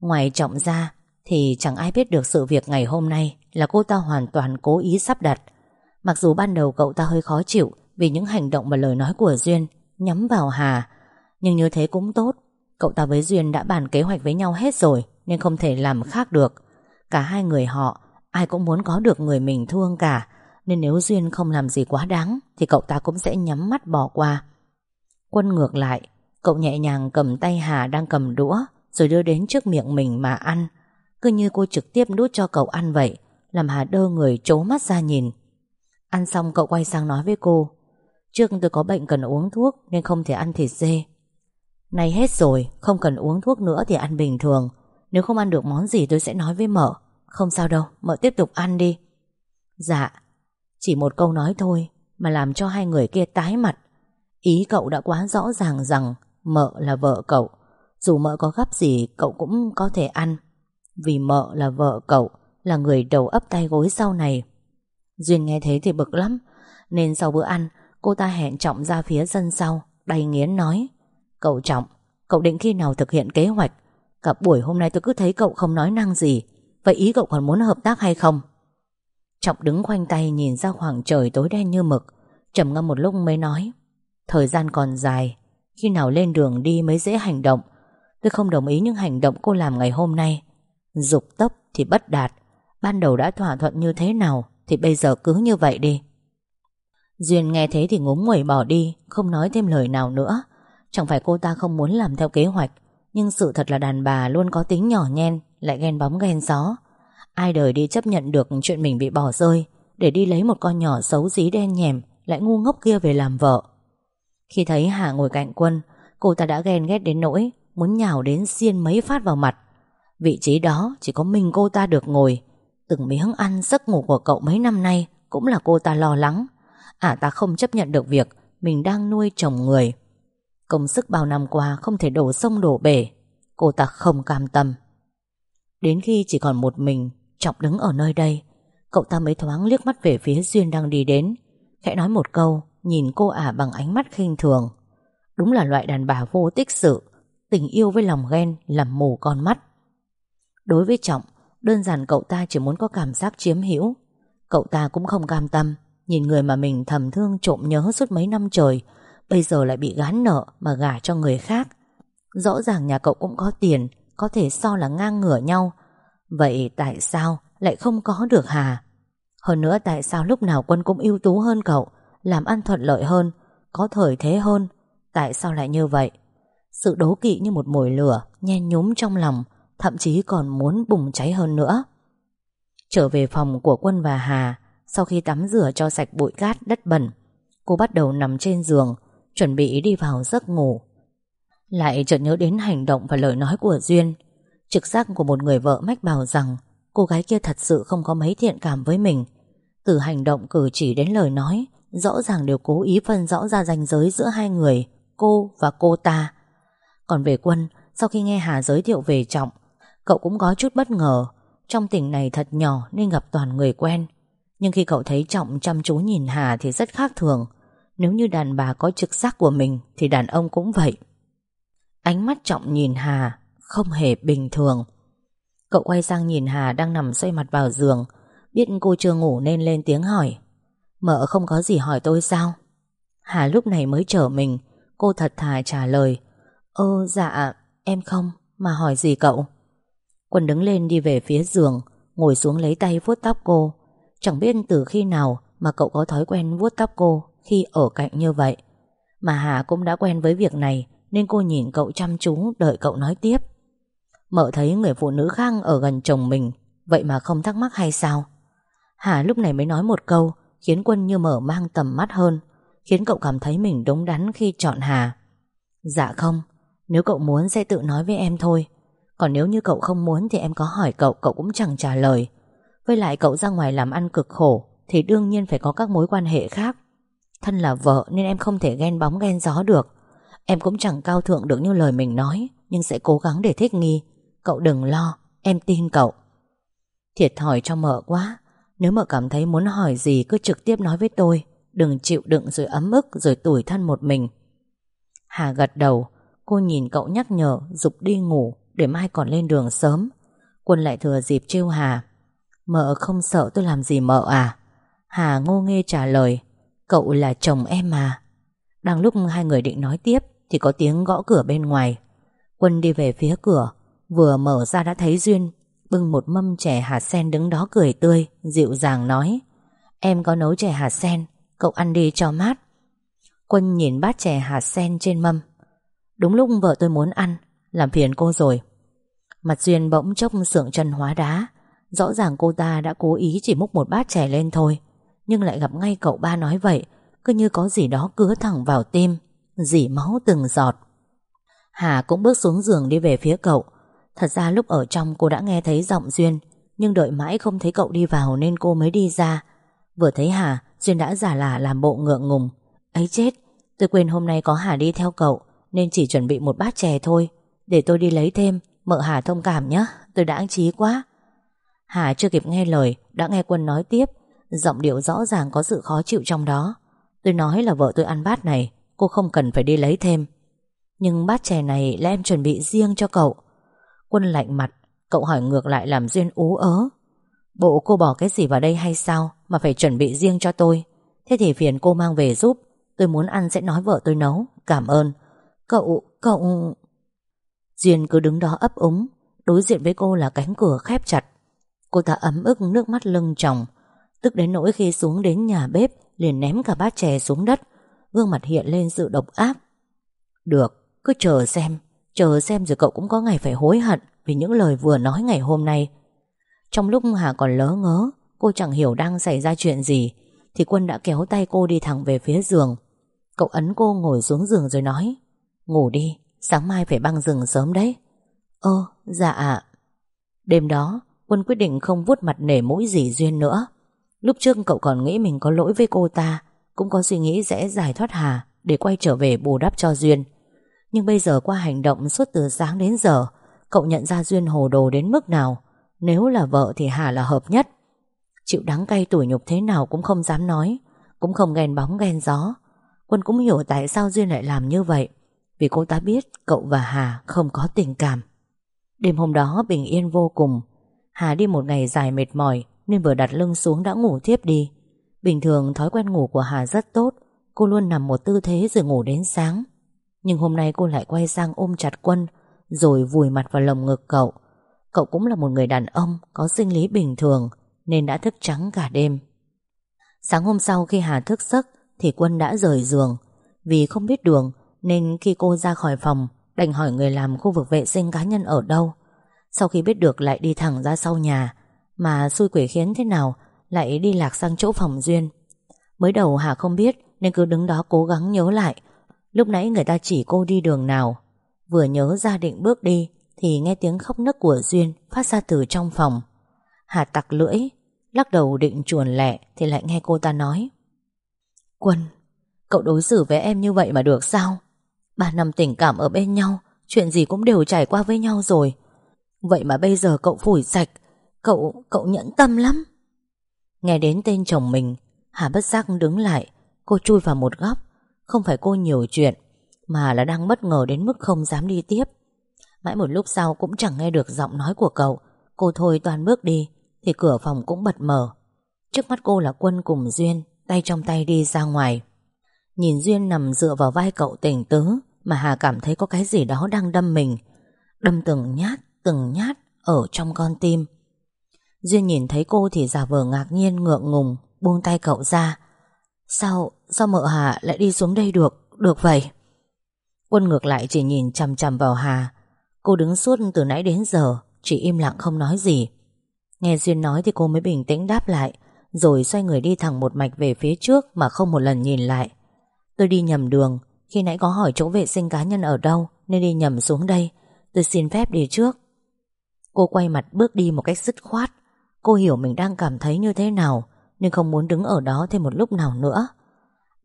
Ngoài trọng ra, Thì chẳng ai biết được sự việc ngày hôm nay Là cô ta hoàn toàn cố ý sắp đặt. Mặc dù ban đầu cậu ta hơi khó chịu Vì những hành động và lời nói của Duyên Nhắm vào Hà, Nhưng như thế cũng tốt. Cậu ta với Duyên đã bàn kế hoạch với nhau hết rồi, Nên không thể làm khác được. Cả hai người họ, Ai cũng muốn có được người mình thương cả, Nên nếu Duyên không làm gì quá đáng, Thì cậu ta cũng sẽ nhắm mắt bỏ qua. Quân ngược lại, Cậu nhẹ nhàng cầm tay Hà đang cầm đũa, Rồi đưa đến trước miệng mình mà ăn. Cứ như cô trực tiếp đút cho cậu ăn vậy, Làm Hà đơ người trố mắt ra nhìn. Ăn xong cậu quay sang nói với cô, Trước tôi có bệnh cần uống thuốc Nên không thể ăn thịt dê. Nay hết rồi, Không cần uống thuốc nữa thì ăn bình thường. Nếu không ăn được món gì tôi sẽ nói với mợ. Không sao đâu, Mợ tiếp tục ăn đi. Dạ. Chỉ một câu nói thôi, Mà làm cho hai người kia tái mặt. Ý cậu đã quá rõ ràng rằng Mợ là vợ cậu. Dù mợ có gấp gì, cậu cũng có thể ăn. Vì mợ là vợ cậu, Là người đầu ấp tay gối sau này. Duyên nghe thế thì bực lắm. Nên sau bữa ăn, Cô ta hẹn Trọng ra phía sân sau Đầy nghiến nói, Cậu Trọng, Cậu định khi nào thực hiện kế hoạch? Cả buổi hôm nay tôi cứ thấy cậu không nói năng gì. Vậy ý cậu còn muốn hợp tác hay không? Trọng đứng khoanh tay Nhìn ra khoảng trời tối đen như mực, trầm ngâm một lúc mới nói Thời gian còn dài. Khi nào lên đường đi mới dễ hành động. Tôi không đồng ý những hành động cô làm ngày hôm nay. Dục tốc thì bất đạt. Ban đầu đã thỏa thuận như thế nào Thì bây giờ cứ như vậy đi. Duyên nghe thế thì ngúng nguẩy bỏ đi, Không nói thêm lời nào nữa. Chẳng phải cô ta không muốn làm theo kế hoạch, Nhưng sự thật là đàn bà luôn có tính nhỏ nhen, Lại ghen bóng ghen gió. Ai đời đi chấp nhận được chuyện mình bị bỏ rơi, Để đi lấy một con nhỏ xấu xí đen nhèm, Lại ngu ngốc kia về làm vợ. Khi thấy Hà ngồi cạnh quân, Cô ta đã ghen ghét đến nỗi Muốn nhào đến xiên mấy phát vào mặt. Vị trí đó chỉ có mình cô ta được ngồi. Từng miếng ăn, giấc ngủ của cậu mấy năm nay Cũng là cô ta lo lắng. À ta không chấp nhận được việc Mình đang nuôi chồng người. Công sức bao năm qua không thể đổ sông đổ bể, Cô ta không cam tâm. Đến khi chỉ còn một mình, Trọng đứng ở nơi đây, Cậu ta mới thoáng liếc mắt về phía Duyên đang đi đến. Khẽ nói một câu Nhìn cô ả bằng ánh mắt khinh thường. Đúng là loại đàn bà vô tích sự, Tình yêu với lòng ghen Làm mù con mắt. Đối với Trọng, Đơn giản cậu ta chỉ muốn có cảm giác chiếm hữu. Cậu ta cũng không cam tâm, Nhìn người mà mình thầm thương trộm nhớ suốt mấy năm trời, Bây giờ lại bị gán nợ Mà gả cho người khác. Rõ ràng nhà cậu cũng có tiền, Có thể so là ngang ngửa nhau. Vậy tại sao lại không có được Hà? Hơn nữa tại sao lúc nào Quân cũng ưu tú hơn cậu? Làm ăn thuận lợi hơn, Có thời thế hơn. Tại sao lại như vậy? Sự đố kỵ như một mồi lửa Nhen nhúm trong lòng, Thậm chí còn muốn bùng cháy hơn nữa. Trở về phòng của Quân và Hà, Sau khi tắm rửa cho sạch bụi cát, đất bẩn, Cô bắt đầu nằm trên giường, Chuẩn bị đi vào giấc ngủ. Lại chợt nhớ đến hành động và lời nói của Duyên. Trực giác của một người vợ mách bảo rằng, Cô gái kia thật sự không có mấy thiện cảm với mình. Từ hành động cử chỉ đến lời nói Rõ ràng đều cố ý phân rõ ra ranh giới giữa hai người, Cô và cô ta. Còn về Quân, Sau khi nghe Hà giới thiệu về Trọng, Cậu cũng có chút bất ngờ. Trong tỉnh này thật nhỏ nên gặp toàn người quen. Nhưng khi cậu thấy Trọng chăm chú nhìn Hà Thì rất khác thường. Nếu như đàn bà có trực giác của mình Thì đàn ông cũng vậy. Ánh mắt trọng nhìn Hà Không hề bình thường. Cậu quay sang nhìn Hà đang nằm xoay mặt vào giường. Biết cô chưa ngủ nên lên tiếng hỏi. Mợ không có gì hỏi tôi sao? Hà lúc này mới trở mình, Cô thật thà trả lời, Ơ dạ em không, Mà hỏi gì cậu? Quân đứng lên đi về phía giường, Ngồi xuống lấy tay vuốt tóc cô. Chẳng biết từ khi nào mà cậu có thói quen vuốt tóc cô Khi ở cạnh như vậy. Mà Hà cũng đã quen với việc này, Nên cô nhìn cậu chăm chú, đợi cậu nói tiếp. Mợ thấy người phụ nữ khác ở gần chồng mình, Vậy mà không thắc mắc hay sao? Hà lúc này mới nói một câu Khiến Quân như mở mang tầm mắt hơn, Khiến cậu cảm thấy mình đúng đắn khi chọn Hà. Dạ không, Nếu cậu muốn sẽ tự nói với em thôi. Còn nếu như cậu không muốn Thì em có hỏi cậu Cậu cũng chẳng trả lời. Với lại cậu ra ngoài làm ăn cực khổ Thì đương nhiên phải có các mối quan hệ khác. Thân là vợ nên em không thể ghen bóng ghen gió được. Em cũng chẳng cao thượng được như lời mình nói, Nhưng sẽ cố gắng để thích nghi. Cậu đừng lo, Em tin cậu. Thiệt thòi cho mợ quá. Nếu mợ cảm thấy muốn hỏi gì, cứ trực tiếp nói với tôi. Đừng chịu đựng rồi ấm ức Rồi tủi thân một mình. Hà gật đầu. Cô nhìn cậu nhắc nhở Dục đi ngủ, Để mai còn lên đường sớm. Quân lại thừa dịp trêu Hà. Mợ không sợ tôi làm gì mợ à? Hà ngô nghê trả lời. Cậu là chồng em mà Đang lúc hai người định nói tiếp, Thì có tiếng gõ cửa bên ngoài. Quân đi về phía cửa. Vừa mở ra đã thấy Duyên. Bưng một mâm chè hạt sen đứng đó cười tươi, Dịu dàng nói, Em có nấu chè hạt sen, Cậu ăn đi cho mát. Quân nhìn bát chè hạt sen trên mâm. Đúng lúc vợ tôi muốn ăn, Làm phiền cô rồi. Mặt Duyên bỗng chốc sượng chân hóa đá. Rõ ràng cô ta đã cố ý chỉ múc một bát chè lên thôi, Nhưng lại gặp ngay cậu ba nói vậy, Cứ như có gì đó cứa thẳng vào tim, Dỉ máu từng giọt. Hà cũng bước xuống giường đi về phía cậu. Thật ra lúc ở trong cô đã nghe thấy giọng Duyên, Nhưng đợi mãi không thấy cậu đi vào Nên cô mới đi ra. Vừa thấy Hà, Duyên đã giả lả làm bộ ngượng ngùng. Ấy chết, Tôi quên hôm nay có Hà đi theo cậu, Nên chỉ chuẩn bị một bát chè thôi. Để tôi đi lấy thêm, Mợ Hà thông cảm nhé Tôi đã trí quá. Hà chưa kịp nghe lời, Đã nghe Quân nói tiếp. Giọng điệu rõ ràng có sự khó chịu trong đó. Tôi nói là vợ tôi ăn bát này, Cô không cần phải đi lấy thêm. Nhưng bát chè này là em chuẩn bị riêng cho cậu. Quân lạnh mặt Cậu hỏi ngược lại làm Duyên ú ớ. Bộ cô bỏ cái gì vào đây hay sao Mà phải chuẩn bị riêng cho tôi? Thế thì phiền cô mang về giúp. Tôi muốn ăn sẽ nói vợ tôi nấu. Cảm ơn. Cậu, cậu Duyên cứ đứng đó ấp úng. Đối diện với cô là cánh cửa khép chặt. Cô ta ấm ức nước mắt lưng tròng. Tức đến nỗi khi xuống đến nhà bếp Liền ném cả bát chè xuống đất. Gương mặt hiện lên sự độc ác. Được, cứ chờ xem. Chờ xem rồi cậu cũng có ngày phải hối hận Vì những lời vừa nói ngày hôm nay. Trong lúc Hà còn lỡ ngớ, Cô chẳng hiểu đang xảy ra chuyện gì, Thì Quân đã kéo tay cô đi thẳng về phía giường. Cậu ấn cô ngồi xuống giường rồi nói, Ngủ đi, Sáng mai phải băng rừng sớm đấy. Ơ dạ ạ. Đêm đó, Quân quyết định không vuốt mặt nể mũi gì Duyên nữa. Lúc trước cậu còn nghĩ mình có lỗi với cô ta, Cũng có suy nghĩ sẽ giải thoát Hà Để quay trở về bù đắp cho Duyên. Nhưng bây giờ qua hành động suốt từ sáng đến giờ, Cậu nhận ra Duyên hồ đồ đến mức nào. Nếu là vợ thì Hà là hợp nhất. Chịu đắng cay tủi nhục thế nào cũng không dám nói, Cũng không ghen bóng ghen gió. Quân cũng hiểu tại sao Duyên lại làm như vậy, Vì cô ta biết cậu và Hà không có tình cảm. Đêm hôm đó bình yên vô cùng. Hà đi một ngày dài mệt mỏi, Nên vừa đặt lưng xuống đã ngủ thiếp đi. Bình thường thói quen ngủ của Hà rất tốt, Cô luôn nằm một tư thế rồi ngủ đến sáng. Nhưng hôm nay cô lại quay sang ôm chặt quân, Rồi vùi mặt vào lồng ngực cậu. Cậu cũng là một người đàn ông, Có sinh lý bình thường, Nên đã thức trắng cả đêm. Sáng hôm sau khi Hà thức giấc, Thì quân đã rời giường. Vì không biết đường, Nên khi cô ra khỏi phòng, Đành hỏi người làm khu vực vệ sinh cá nhân ở đâu. Sau khi biết được lại đi thẳng ra sau nhà, Mà xui quỷ khiến thế nào, Lại đi lạc sang chỗ phòng Duyên. Mới đầu Hà không biết, Nên cứ đứng đó cố gắng nhớ lại Lúc nãy người ta chỉ cô đi đường nào. Vừa nhớ ra định bước đi Thì nghe tiếng khóc nấc của Duyên Phát ra từ trong phòng. Hà tặc lưỡi Lắc đầu định chuồn lẹ Thì lại nghe cô ta nói. Quân Cậu đối xử với em như vậy mà được sao? Ba năm tình cảm ở bên nhau Chuyện gì cũng đều trải qua với nhau rồi. Vậy mà bây giờ cậu phủi sạch Cậu, cậu nhẫn tâm lắm. Nghe đến tên chồng mình Hà bất giác đứng lại Cô chui vào một góc. Không phải cô nhiều chuyện Mà là đang bất ngờ đến mức không dám đi tiếp. Mãi một lúc sau cũng chẳng nghe được giọng nói của cậu. Cô thôi toàn bước đi Thì cửa phòng cũng bật mở. Trước mắt cô là Quân cùng Duyên Tay trong tay đi ra ngoài. Nhìn Duyên nằm dựa vào vai cậu tỉnh tứ Mà Hà cảm thấy có cái gì đó đang đâm mình. Đâm từng nhát Từng nhát ở trong con tim. Duyên nhìn thấy cô thì giả vờ ngạc nhiên ngượng ngùng Buông tay cậu ra. Sao, sao mợ Hà lại đi xuống đây được Được vậy? Quân ngược lại chỉ nhìn chằm chằm vào Hà. Cô đứng suốt từ nãy đến giờ, Chỉ im lặng không nói gì. Nghe Duyên nói thì cô mới bình tĩnh đáp lại, Rồi xoay người đi thẳng một mạch về phía trước Mà không một lần nhìn lại. Tôi đi nhầm đường, Khi nãy có hỏi chỗ vệ sinh cá nhân ở đâu Nên đi nhầm xuống đây. Tôi xin phép đi trước. Cô quay mặt bước đi một cách dứt khoát. Cô hiểu mình đang cảm thấy như thế nào, Nhưng không muốn đứng ở đó thêm một lúc nào nữa.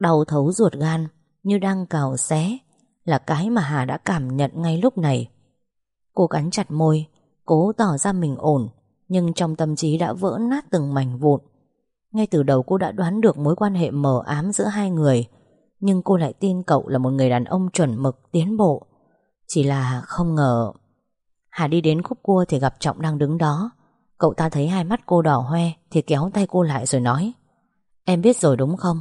Đau thấu ruột gan, Như đang cào xé, Là cái mà Hà đã cảm nhận ngay lúc này. Cô cắn chặt môi, Cố tỏ ra mình ổn, Nhưng trong tâm trí đã vỡ nát từng mảnh vụn. Ngay từ đầu cô đã đoán được mối quan hệ mờ ám giữa hai người, Nhưng cô lại tin cậu là một người đàn ông chuẩn mực, tiến bộ. Chỉ là không ngờ, Hà đi đến khúc cua thì gặp Trọng đang đứng đó. Cậu ta thấy hai mắt cô đỏ hoe Thì kéo tay cô lại rồi nói, Em biết rồi đúng không?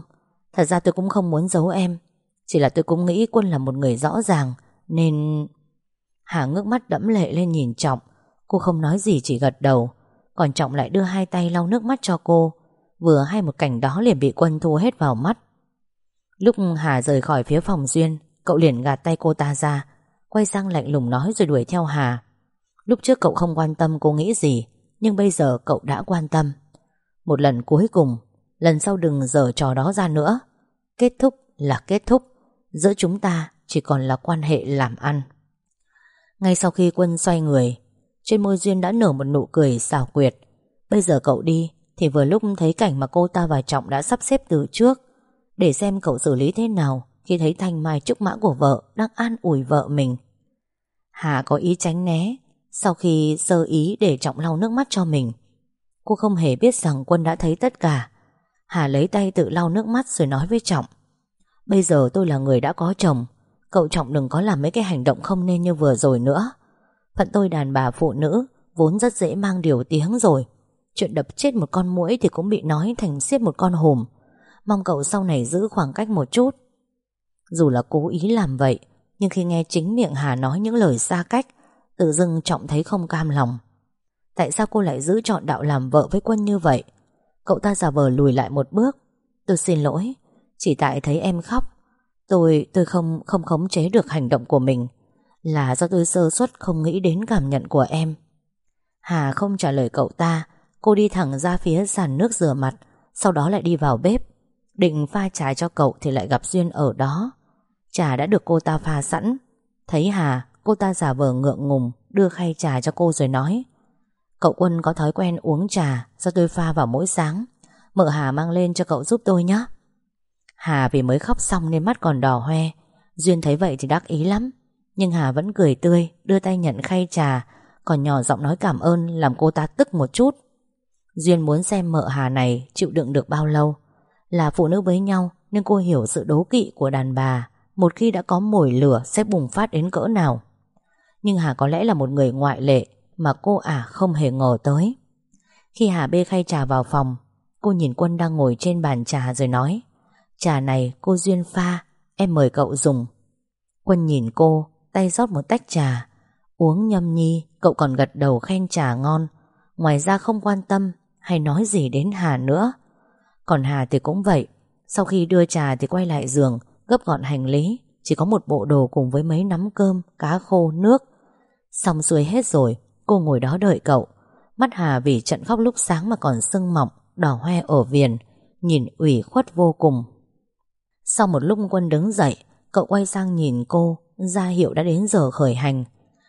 Thật ra tôi cũng không muốn giấu em. Chỉ là tôi cũng nghĩ Quân là một người rõ ràng, Nên Hà ngước mắt đẫm lệ lên nhìn Trọng. Cô không nói gì, chỉ gật đầu. Còn Trọng lại đưa hai tay lau nước mắt cho cô. Vừa hay một cảnh đó liền bị Quân thu hết vào mắt. Lúc Hà rời khỏi phía phòng Duyên, Cậu liền gạt tay cô ta ra, Quay sang lạnh lùng nói rồi đuổi theo Hà. Lúc trước cậu không quan tâm cô nghĩ gì, Nhưng bây giờ cậu đã quan tâm. Một lần cuối cùng Lần sau đừng dở trò đó ra nữa. Kết thúc là kết thúc. Giữa chúng ta chỉ còn là quan hệ làm ăn. Ngay sau khi Quân xoay người, Trên môi Duyên đã nở một nụ cười xảo quyệt. Bây giờ cậu đi, Thì vừa lúc thấy cảnh mà cô ta và Trọng đã sắp xếp từ trước. Để xem cậu xử lý thế nào Khi thấy thanh mai trúc mã của vợ Đang an ủi vợ mình. Hà có ý tránh né, Sau khi sơ ý để Trọng lau nước mắt cho mình. Cô không hề biết rằng Quân đã thấy tất cả. Hà lấy tay tự lau nước mắt rồi nói với Trọng. Bây giờ tôi là người đã có chồng. Cậu Trọng đừng có làm mấy cái hành động không nên như vừa rồi nữa. Phận tôi đàn bà phụ nữ, Vốn rất dễ mang điều tiếng rồi. Chuyện đập chết một con muỗi Thì cũng bị nói thành xiết một con hùm. Mong cậu sau này giữ khoảng cách một chút. Dù là cố ý làm vậy, Nhưng khi nghe chính miệng Hà nói những lời xa cách, Tự dưng Trọng thấy không cam lòng. Tại sao cô lại giữ chọn đạo làm vợ với Quân như vậy? Cậu ta giả vờ lùi lại một bước. Tôi xin lỗi Chỉ tại thấy em khóc. Tôi, tôi không không khống chế được hành động của mình. Là do tôi sơ suất không nghĩ đến cảm nhận của em. Hà không trả lời cậu ta Cô đi thẳng ra phía sàn nước rửa mặt Sau đó lại đi vào bếp. Định pha trà cho cậu thì lại gặp Duyên ở đó. Trà đã được cô ta pha sẵn. Thấy Hà Cô ta giả vờ ngượng ngùng Đưa khay trà cho cô rồi nói Cậu Quân có thói quen uống trà Do tôi pha vào mỗi sáng. Mợ Hà mang lên cho cậu giúp tôi nhé. Hà vì mới khóc xong nên mắt còn đỏ hoe. Duyên thấy vậy thì đắc ý lắm. Nhưng Hà vẫn cười tươi, Đưa tay nhận khay trà. Còn nhỏ giọng nói cảm ơn, Làm cô ta tức một chút. Duyên muốn xem mợ Hà này chịu đựng được bao lâu. Là phụ nữ với nhau Nên cô hiểu sự đố kỵ của đàn bà. Một khi đã có mồi lửa Sẽ bùng phát đến cỡ nào. Nhưng Hà có lẽ là một người ngoại lệ mà cô ả không hề ngờ tới. Khi Hà bê khay trà vào phòng Cô nhìn Quân đang ngồi trên bàn trà rồi nói Trà này cô Duyên pha Em mời cậu dùng. Quân nhìn cô Tay rót một tách trà. Uống nhâm nhi Cậu còn gật đầu khen trà ngon. Ngoài ra không quan tâm Hay nói gì đến Hà nữa. Còn Hà thì cũng vậy. Sau khi đưa trà thì quay lại giường Gấp gọn hành lý Chỉ có một bộ đồ cùng với mấy nắm cơm Cá khô, nước. Xong xuôi hết rồi Cô ngồi đó đợi cậu. Mắt Hà vì trận khóc lúc sáng mà còn sưng mọng, Đỏ hoe ở viền, Nhìn ủy khuất vô cùng. Sau một lúc quân đứng dậy, Cậu quay sang nhìn cô, ra hiệu đã đến giờ khởi hành.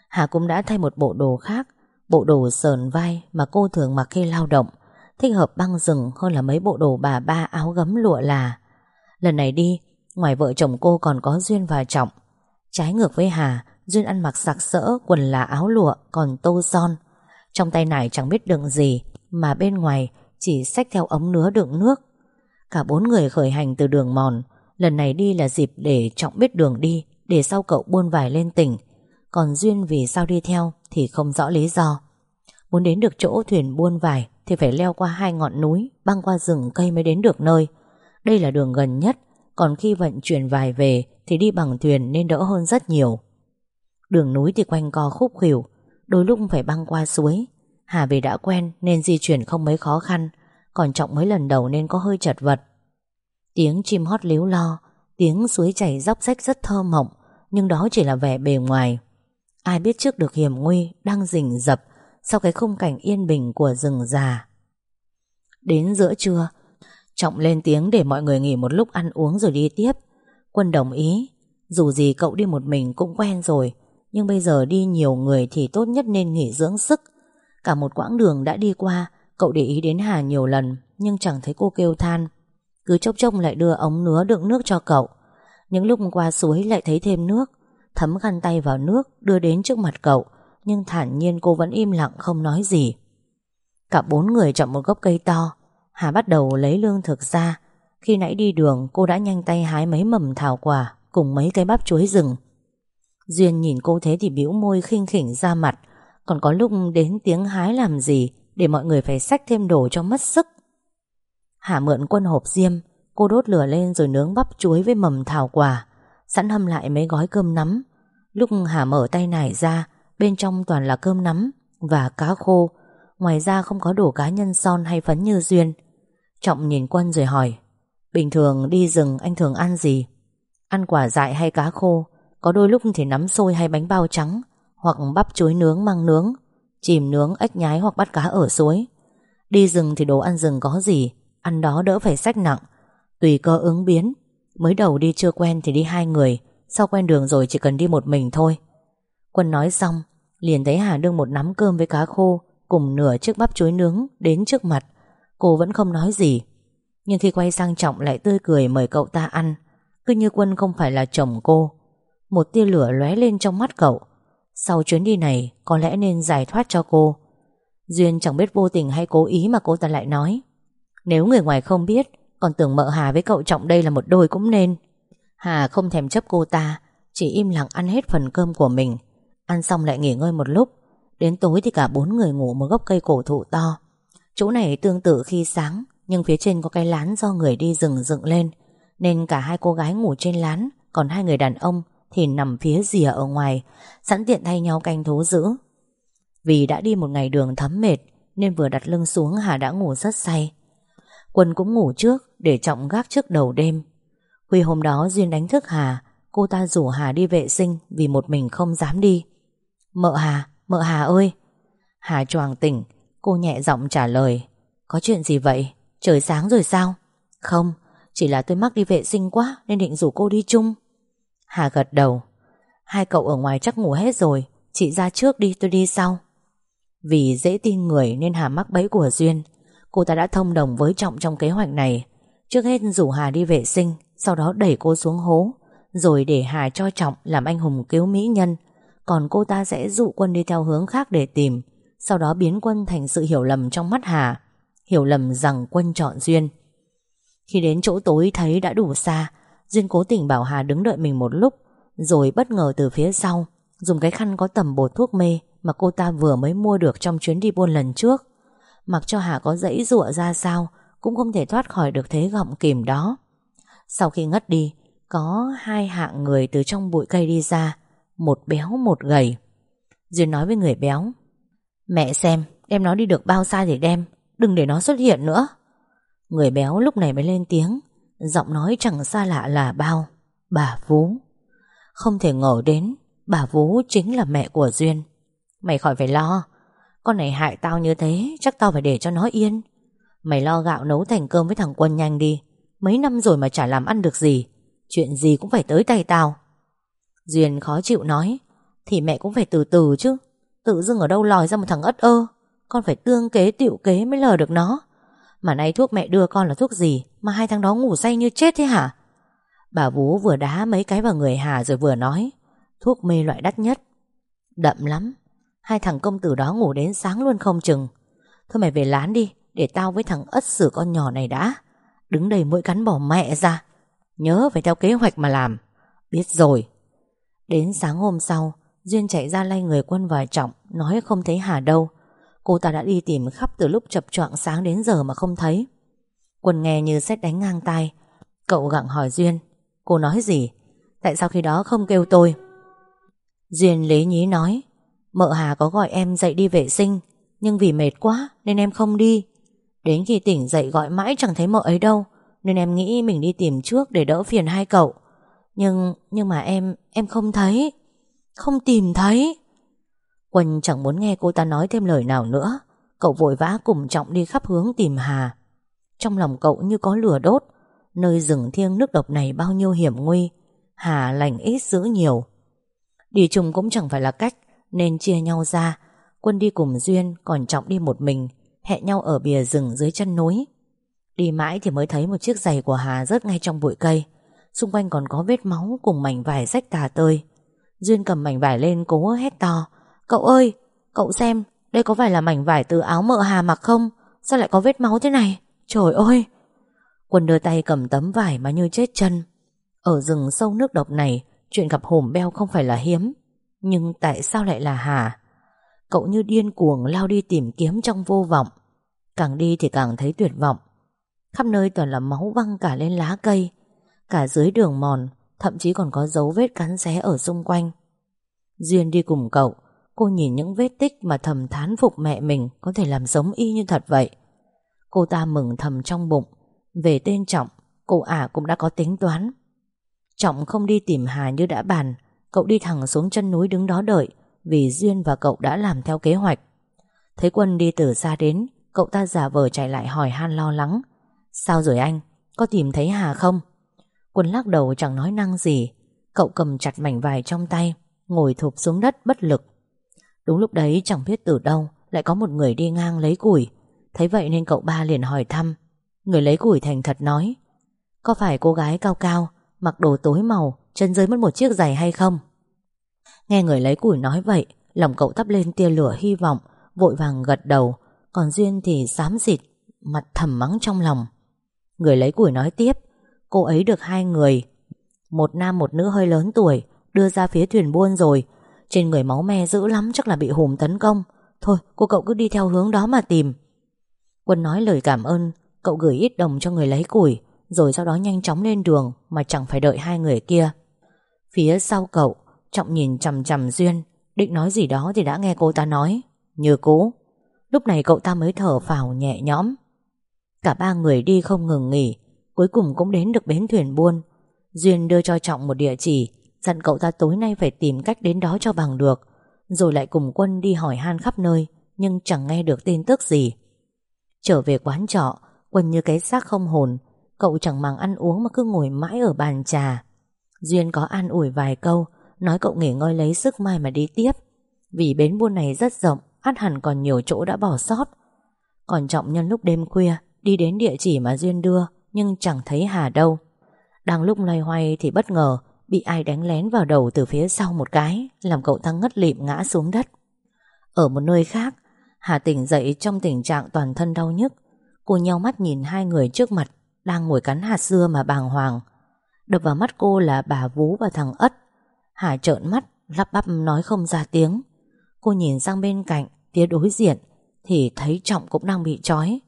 Hà cũng đã thay một bộ đồ khác, Bộ đồ sờn vai Mà cô thường mặc khi lao động, Thích hợp băng rừng hơn là mấy bộ đồ bà ba áo gấm lụa là. Lần này đi, Ngoài vợ chồng cô còn có Duyên và Trọng. Trái ngược với Hà Duyên ăn mặc sặc sỡ, Quần là áo lụa, Còn tô son. Trong tay này chẳng biết đựng gì, Mà bên ngoài chỉ xách theo ống nứa đựng nước. Cả bốn người khởi hành từ đường mòn. Lần này đi là dịp để Trọng biết đường đi, Để sau cậu buôn vải lên tỉnh. Còn Duyên vì sao đi theo Thì không rõ lý do. Muốn đến được chỗ thuyền buôn vải Thì phải leo qua hai ngọn núi, Băng qua rừng cây mới đến được nơi. Đây là đường gần nhất, Còn khi vận chuyển vải về Thì đi bằng thuyền nên đỡ hơn rất nhiều. Đường núi thì quanh co khúc khỉu Đôi lúc phải băng qua suối. Hà vì đã quen nên di chuyển không mấy khó khăn, Còn Trọng mới lần đầu nên có hơi chật vật. Tiếng chim hót líu lo, Tiếng suối chảy róc rách rất thơ mộng, Nhưng đó chỉ là vẻ bề ngoài. Ai biết trước được hiểm nguy Đang rình rập Sau cái khung cảnh yên bình của rừng già. Đến giữa trưa, Trọng lên tiếng để mọi người nghỉ một lúc ăn uống rồi đi tiếp. Quân đồng ý, Dù gì cậu đi một mình cũng quen rồi nhưng bây giờ đi nhiều người thì tốt nhất nên nghỉ dưỡng sức. Cả một quãng đường đã đi qua, Cậu để ý đến Hà nhiều lần, Nhưng chẳng thấy cô kêu than. Cứ chốc chốc lại đưa ống nứa đựng nước cho cậu. Những lúc qua suối lại thấy thêm nước. Thấm khăn tay vào nước, Đưa đến trước mặt cậu, Nhưng thản nhiên cô vẫn im lặng không nói gì. Cả bốn người chọn một gốc cây to. Hà bắt đầu lấy lương thực ra. Khi nãy đi đường, cô đã nhanh tay hái mấy mầm thảo quả Cùng mấy cây bắp chuối rừng. Duyên nhìn cô thế thì bĩu môi khinh khỉnh ra mặt. Còn có lúc đến tiếng hái làm gì Để mọi người phải xách thêm đồ cho mất sức. Hà mượn quân hộp diêm, Cô đốt lửa lên rồi nướng bắp chuối với mầm thảo quả, Sẵn hâm lại mấy gói cơm nắm. Lúc Hà mở tay nải ra, Bên trong toàn là cơm nắm Và cá khô. Ngoài ra không có đồ cá nhân son hay phấn như Duyên. Trọng nhìn quân rồi hỏi, Bình thường đi rừng anh thường ăn gì? Ăn quả dại hay cá khô? Có đôi lúc thì nắm xôi hay bánh bao trắng, Hoặc bắp chuối nướng măng nướng, Chìm nướng ếch nhái hoặc bắt cá ở suối. Đi rừng thì đồ ăn rừng có gì, Ăn đó đỡ phải sách nặng. Tùy cơ ứng biến. Mới đầu đi chưa quen thì đi hai người, Sau quen đường rồi chỉ cần đi một mình thôi. Quân nói xong, Liền thấy Hà đương một nắm cơm với cá khô, Cùng nửa chiếc bắp chuối nướng Đến trước mặt. Cô vẫn không nói gì. Nhưng khi quay sang Trọng lại tươi cười mời cậu ta ăn. Cứ như Quân không phải là chồng cô. Một tia lửa lóe lên trong mắt cậu. Sau chuyến đi này, Có lẽ nên giải thoát cho cô. Duyên chẳng biết vô tình hay cố ý mà cô ta lại nói. Nếu người ngoài không biết, Còn tưởng mợ Hà với cậu Trọng đây là một đôi cũng nên. Hà không thèm chấp cô ta, Chỉ im lặng ăn hết phần cơm của mình. Ăn xong lại nghỉ ngơi một lúc. Đến tối thì cả bốn người ngủ một gốc cây cổ thụ to. Chỗ này tương tự khi sáng, Nhưng phía trên có cái lán do người đi rừng dựng lên. Nên cả hai cô gái ngủ trên lán, Còn hai người đàn ông thì nằm phía rìa ở ngoài Sẵn tiện thay nhau canh thú giữ Vì đã đi một ngày đường thấm mệt Nên vừa đặt lưng xuống Hà đã ngủ rất say Quân cũng ngủ trước để trọng gác trước đầu đêm. Huy hôm đó Duyên đánh thức Hà, cô ta rủ Hà đi vệ sinh vì một mình không dám đi. Mợ Hà, mợ Hà ơi! Hà choàng tỉnh, cô nhẹ giọng trả lời. Có chuyện gì vậy? Trời sáng rồi sao? Không, chỉ là tôi mắc đi vệ sinh quá nên định rủ cô đi chung. Hà gật đầu. Hai cậu ở ngoài chắc ngủ hết rồi, chị ra trước đi tôi đi sau. Vì dễ tin người nên Hà mắc bẫy của Duyên. Cô ta đã thông đồng với Trọng trong kế hoạch này Trước hết rủ Hà đi vệ sinh Sau đó đẩy cô xuống hố Rồi để Hà cho Trọng làm anh hùng cứu mỹ nhân Còn cô ta sẽ dụ quân đi theo hướng khác để tìm Sau đó biến quân thành sự hiểu lầm trong mắt Hà Hiểu lầm rằng quân chọn Duyên Khi đến chỗ tối thấy đã đủ xa Duyên cố tình bảo Hà đứng đợi mình một lúc, Rồi bất ngờ từ phía sau, Dùng cái khăn có tầm bột thuốc mê Mà cô ta vừa mới mua được trong chuyến đi buôn lần trước. Mặc cho Hà có dãy dụa ra sao, Cũng không thể thoát khỏi được thế gọng kìm đó. Sau khi ngất đi, Có hai hạng người từ trong bụi cây đi ra, Một béo, một gầy. Duyên nói với người béo, Mẹ xem, Đem nó đi được bao xa thì đem, Đừng để nó xuất hiện nữa. Người béo lúc này mới lên tiếng Giọng nói chẳng xa lạ là bao, Bà Vú. Không thể ngờ đến, Bà Vú chính là mẹ của Duyên. Mày khỏi phải lo, con này hại tao như thế, Chắc tao phải để cho nó yên. Mày lo gạo nấu thành cơm với thằng Quân nhanh đi, Mấy năm rồi mà chả làm ăn được gì, Chuyện gì cũng phải tới tay tao. Duyên khó chịu nói, Thì mẹ cũng phải từ từ chứ, Tự dưng ở đâu lòi ra một thằng ất ơ, Con phải tương kế, tiệu kế mới lờ được nó. Mà nay thuốc mẹ đưa con là thuốc gì Mà hai thằng đó ngủ say như chết thế hả? Bà Vú vừa đá mấy cái vào người Hà rồi vừa nói, Thuốc mê loại đắt nhất. Đậm lắm, Hai thằng công tử đó ngủ đến sáng luôn không chừng. Thôi mày về lán đi, Để tao với thằng ất xử con nhỏ này đã. Đứng đây mũi cắn bỏ mẹ ra. Nhớ phải theo kế hoạch mà làm. Biết rồi. Đến sáng hôm sau, Duyên chạy ra lay người quân vào trọng, Nói không thấy Hà đâu. Cô ta đã đi tìm khắp từ lúc chập choạng sáng đến giờ mà không thấy. Quân nghe như xét đánh ngang tai. Cậu gặng hỏi Duyên, Cô nói gì? Tại sao khi đó không kêu tôi? Duyên lý nhí nói, Mợ Hà có gọi em dậy đi vệ sinh, Nhưng vì mệt quá nên em không đi. Đến khi tỉnh dậy gọi mãi chẳng thấy mợ ấy đâu, Nên em nghĩ mình đi tìm trước Để đỡ phiền hai cậu. Nhưng nhưng mà em em không thấy, Không tìm thấy. Quân chẳng muốn nghe cô ta nói thêm lời nào nữa. Cậu vội vã cùng Trọng đi khắp hướng tìm Hà. Trong lòng cậu như có lửa đốt. Nơi rừng thiêng nước độc này bao nhiêu hiểm nguy. Hà lành ít giữ nhiều. Đi chung cũng chẳng phải là cách, Nên chia nhau ra. Quân đi cùng Duyên, Còn Trọng đi một mình, Hẹn nhau ở bìa rừng dưới chân núi. Đi mãi thì mới thấy một chiếc giày của Hà rớt ngay trong bụi cây. Xung quanh còn có vết máu Cùng mảnh vải rách tà tơi. Duyên cầm mảnh vải lên cố hét to. Cậu ơi, Cậu xem, Đây có phải là mảnh vải từ áo mợ Hà mặc không? Sao lại có vết máu thế này? Trời ơi! Quân đưa tay cầm tấm vải mà như chết chân. Ở rừng sâu nước độc này, Chuyện gặp hổm beo không phải là hiếm. Nhưng tại sao lại là Hà? Cậu như điên cuồng lao đi tìm kiếm trong vô vọng. Càng đi thì càng thấy tuyệt vọng. Khắp nơi toàn là máu văng cả lên lá cây. Cả dưới đường mòn, Thậm chí còn có dấu vết cắn xé ở xung quanh. Duyên đi cùng cậu Cô nhìn những vết tích mà thầm thán phục mẹ mình Có thể làm giống y như thật vậy. Cô ta mừng thầm trong bụng. Về tên Trọng Cô ả cũng đã có tính toán. Trọng không đi tìm Hà như đã bàn. Cậu đi thẳng xuống chân núi đứng đó đợi, Vì Duyên và cậu đã làm theo kế hoạch. Thấy Quân đi từ xa đến, Cậu ta giả vờ chạy lại hỏi han lo lắng. Sao rồi anh? Có tìm thấy Hà không? Quân lắc đầu chẳng nói năng gì. Cậu cầm chặt mảnh vải trong tay, Ngồi thụp xuống đất bất lực. Đúng lúc đấy chẳng biết từ đâu, Lại có một người đi ngang lấy củi. Thấy vậy nên cậu ba liền hỏi thăm. Người lấy củi thành thật nói, Có phải cô gái cao cao, Mặc đồ tối màu, Chân dưới mất một chiếc giày hay không? Nghe người lấy củi nói vậy, Lòng cậu thắp lên tia lửa hy vọng, Vội vàng gật đầu, Còn Duyên thì xám xịt, Mặt thầm mắng trong lòng. Người lấy củi nói tiếp, Cô ấy được hai người, Một nam một nữ hơi lớn tuổi, Đưa ra phía thuyền buôn rồi trên người máu me dữ lắm, chắc là bị hùm tấn công. Thôi, cô cậu cứ đi theo hướng đó mà tìm. Quân nói lời cảm ơn, Cậu gửi ít đồng cho người lấy củi, Rồi sau đó nhanh chóng lên đường Mà chẳng phải đợi hai người kia. Phía sau cậu, Trọng nhìn chầm chầm Duyên, Định nói gì đó thì đã nghe cô ta nói. Như cũ, Lúc này cậu ta mới thở phào nhẹ nhõm. Cả ba người đi không ngừng nghỉ, Cuối cùng cũng đến được bến thuyền buôn. Duyên đưa cho Trọng một địa chỉ Dặn cậu ta tối nay phải tìm cách đến đó cho bằng được. Rồi lại cùng quân đi hỏi han khắp nơi, Nhưng chẳng nghe được tin tức gì. Trở về quán trọ, Quân như cái xác không hồn. Cậu chẳng màng ăn uống mà cứ ngồi mãi ở bàn trà. Duyên có an ủi vài câu, Nói cậu nghỉ ngơi lấy sức mai mà đi tiếp. Vì bến buôn này rất rộng ắt hẳn còn nhiều chỗ đã bỏ sót. Còn Trọng nhân lúc đêm khuya, Đi đến địa chỉ mà Duyên đưa, Nhưng chẳng thấy Hà đâu. Đang lúc loay hoay thì bất ngờ Bị ai đánh lén vào đầu từ phía sau một cái, Làm cậu ta ngất lịm ngã xuống đất. Ở một nơi khác, Hà tỉnh dậy trong tình trạng toàn thân đau nhức. Cô nhau mắt nhìn hai người trước mặt, Đang ngồi cắn hạt dưa mà bàng hoàng. Đập vào mắt cô là bà Vú và thằng Ất. Hà trợn mắt, Lắp bắp nói không ra tiếng. Cô nhìn sang bên cạnh, Phía đối diện, Thì thấy Trọng cũng đang bị trói.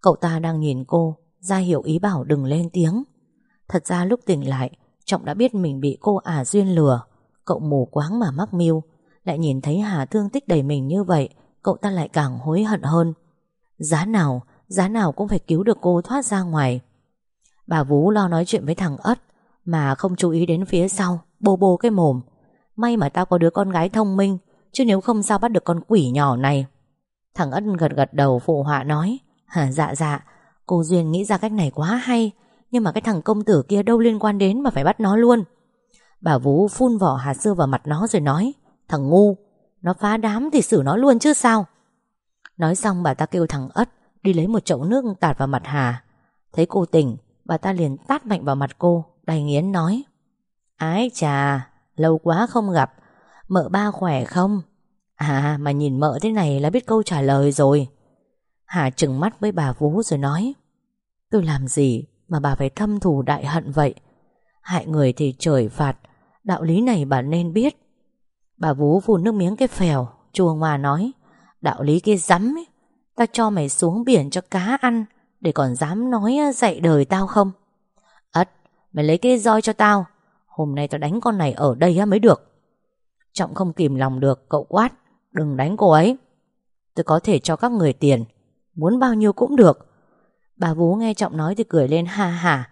Cậu ta đang nhìn cô, ra hiệu ý bảo đừng lên tiếng. Thật ra lúc tỉnh lại Trọng đã biết mình bị cô ả duyên lừa. Cậu mù quáng mà mắc mưu. Lại nhìn thấy Hà thương tích đầy mình như vậy, Cậu ta lại càng hối hận hơn. Giá nào Giá nào cũng phải cứu được cô thoát ra ngoài. Bà Vú lo nói chuyện với thằng Ất, Mà không chú ý đến phía sau, Bô bô cái mồm. May mà tao có đứa con gái thông minh, Chứ nếu không sao bắt được con quỷ nhỏ này. Thằng Ất gật gật đầu phụ họa nói, Hả dạ dạ. Cô Duyên nghĩ ra cách này quá hay. Nhưng mà cái thằng công tử kia đâu liên quan đến Mà phải bắt nó luôn. Bà Vú phun vỏ hạt dưa vào mặt nó rồi nói, Thằng ngu, Nó phá đám thì xử nó luôn chứ sao? Nói xong bà ta kêu thằng Ất Đi lấy một chậu nước tạt vào mặt Hà. Thấy cô tỉnh, Bà ta liền tát mạnh vào mặt cô, Đầy nghiến nói, Ái chà, Lâu quá không gặp, Mợ ba khỏe không? À mà nhìn mợ thế này là biết câu trả lời rồi. Hà trừng mắt với bà Vú rồi nói, Tôi làm gì? Mà bà phải thâm thù đại hận vậy. Hại người thì trời phạt. Đạo lý này bà nên biết. Bà vú phun nước miếng cái phèo, Chua ngoà nói, Đạo lý kia rắm ấy. Ta cho mày xuống biển cho cá ăn, Để còn dám nói dạy đời tao không? Ất, Mày lấy cái roi cho tao. Hôm nay tao đánh con này ở đây mới được. Trọng không kìm lòng được, Cậu quát, Đừng đánh cô ấy. Tôi có thể cho các người tiền, Muốn bao nhiêu cũng được. Bà vú nghe Trọng nói thì cười lên, ha ha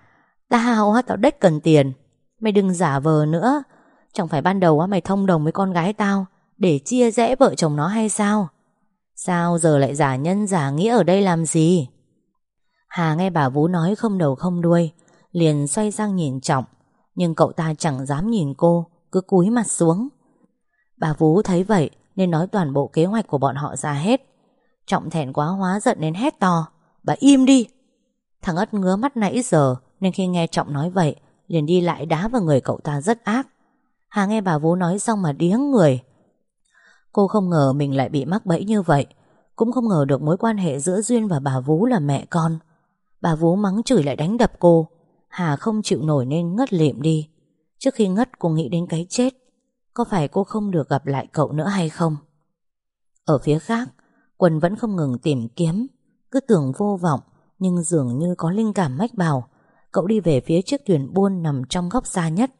Tao tao đếch cần tiền. Mày đừng giả vờ nữa. Chẳng phải ban đầu á, mày thông đồng với con gái tao Để chia rẽ vợ chồng nó hay sao? Sao giờ lại giả nhân, giả nghĩa ở đây làm gì? Hà nghe bà vú nói không đầu không đuôi, Liền xoay sang nhìn Trọng, Nhưng cậu ta chẳng dám nhìn cô, Cứ cúi mặt xuống. Bà vú thấy vậy Nên nói toàn bộ kế hoạch của bọn họ ra hết. Trọng thẹn quá, hóa giận nên hét to, Bà im đi Thằng ất ngứa mắt nãy giờ, Nên khi nghe Trọng nói vậy, Liền đi lại đá vào người cậu ta rất ác. Hà nghe bà vú nói xong mà điếng người. Cô không ngờ mình lại bị mắc bẫy như vậy, Cũng không ngờ được mối quan hệ giữa Duyên và bà Vú là mẹ con. Bà Vú mắng chửi lại đánh đập cô. Hà không chịu nổi nên ngất liệm đi. Trước khi ngất, cô nghĩ đến cái chết. Có phải cô không được gặp lại cậu nữa hay không? Ở phía khác Quân vẫn không ngừng tìm kiếm. Cứ tưởng vô vọng nhưng dường như có linh cảm mách bảo Cậu đi về phía chiếc thuyền buôn nằm trong góc xa nhất.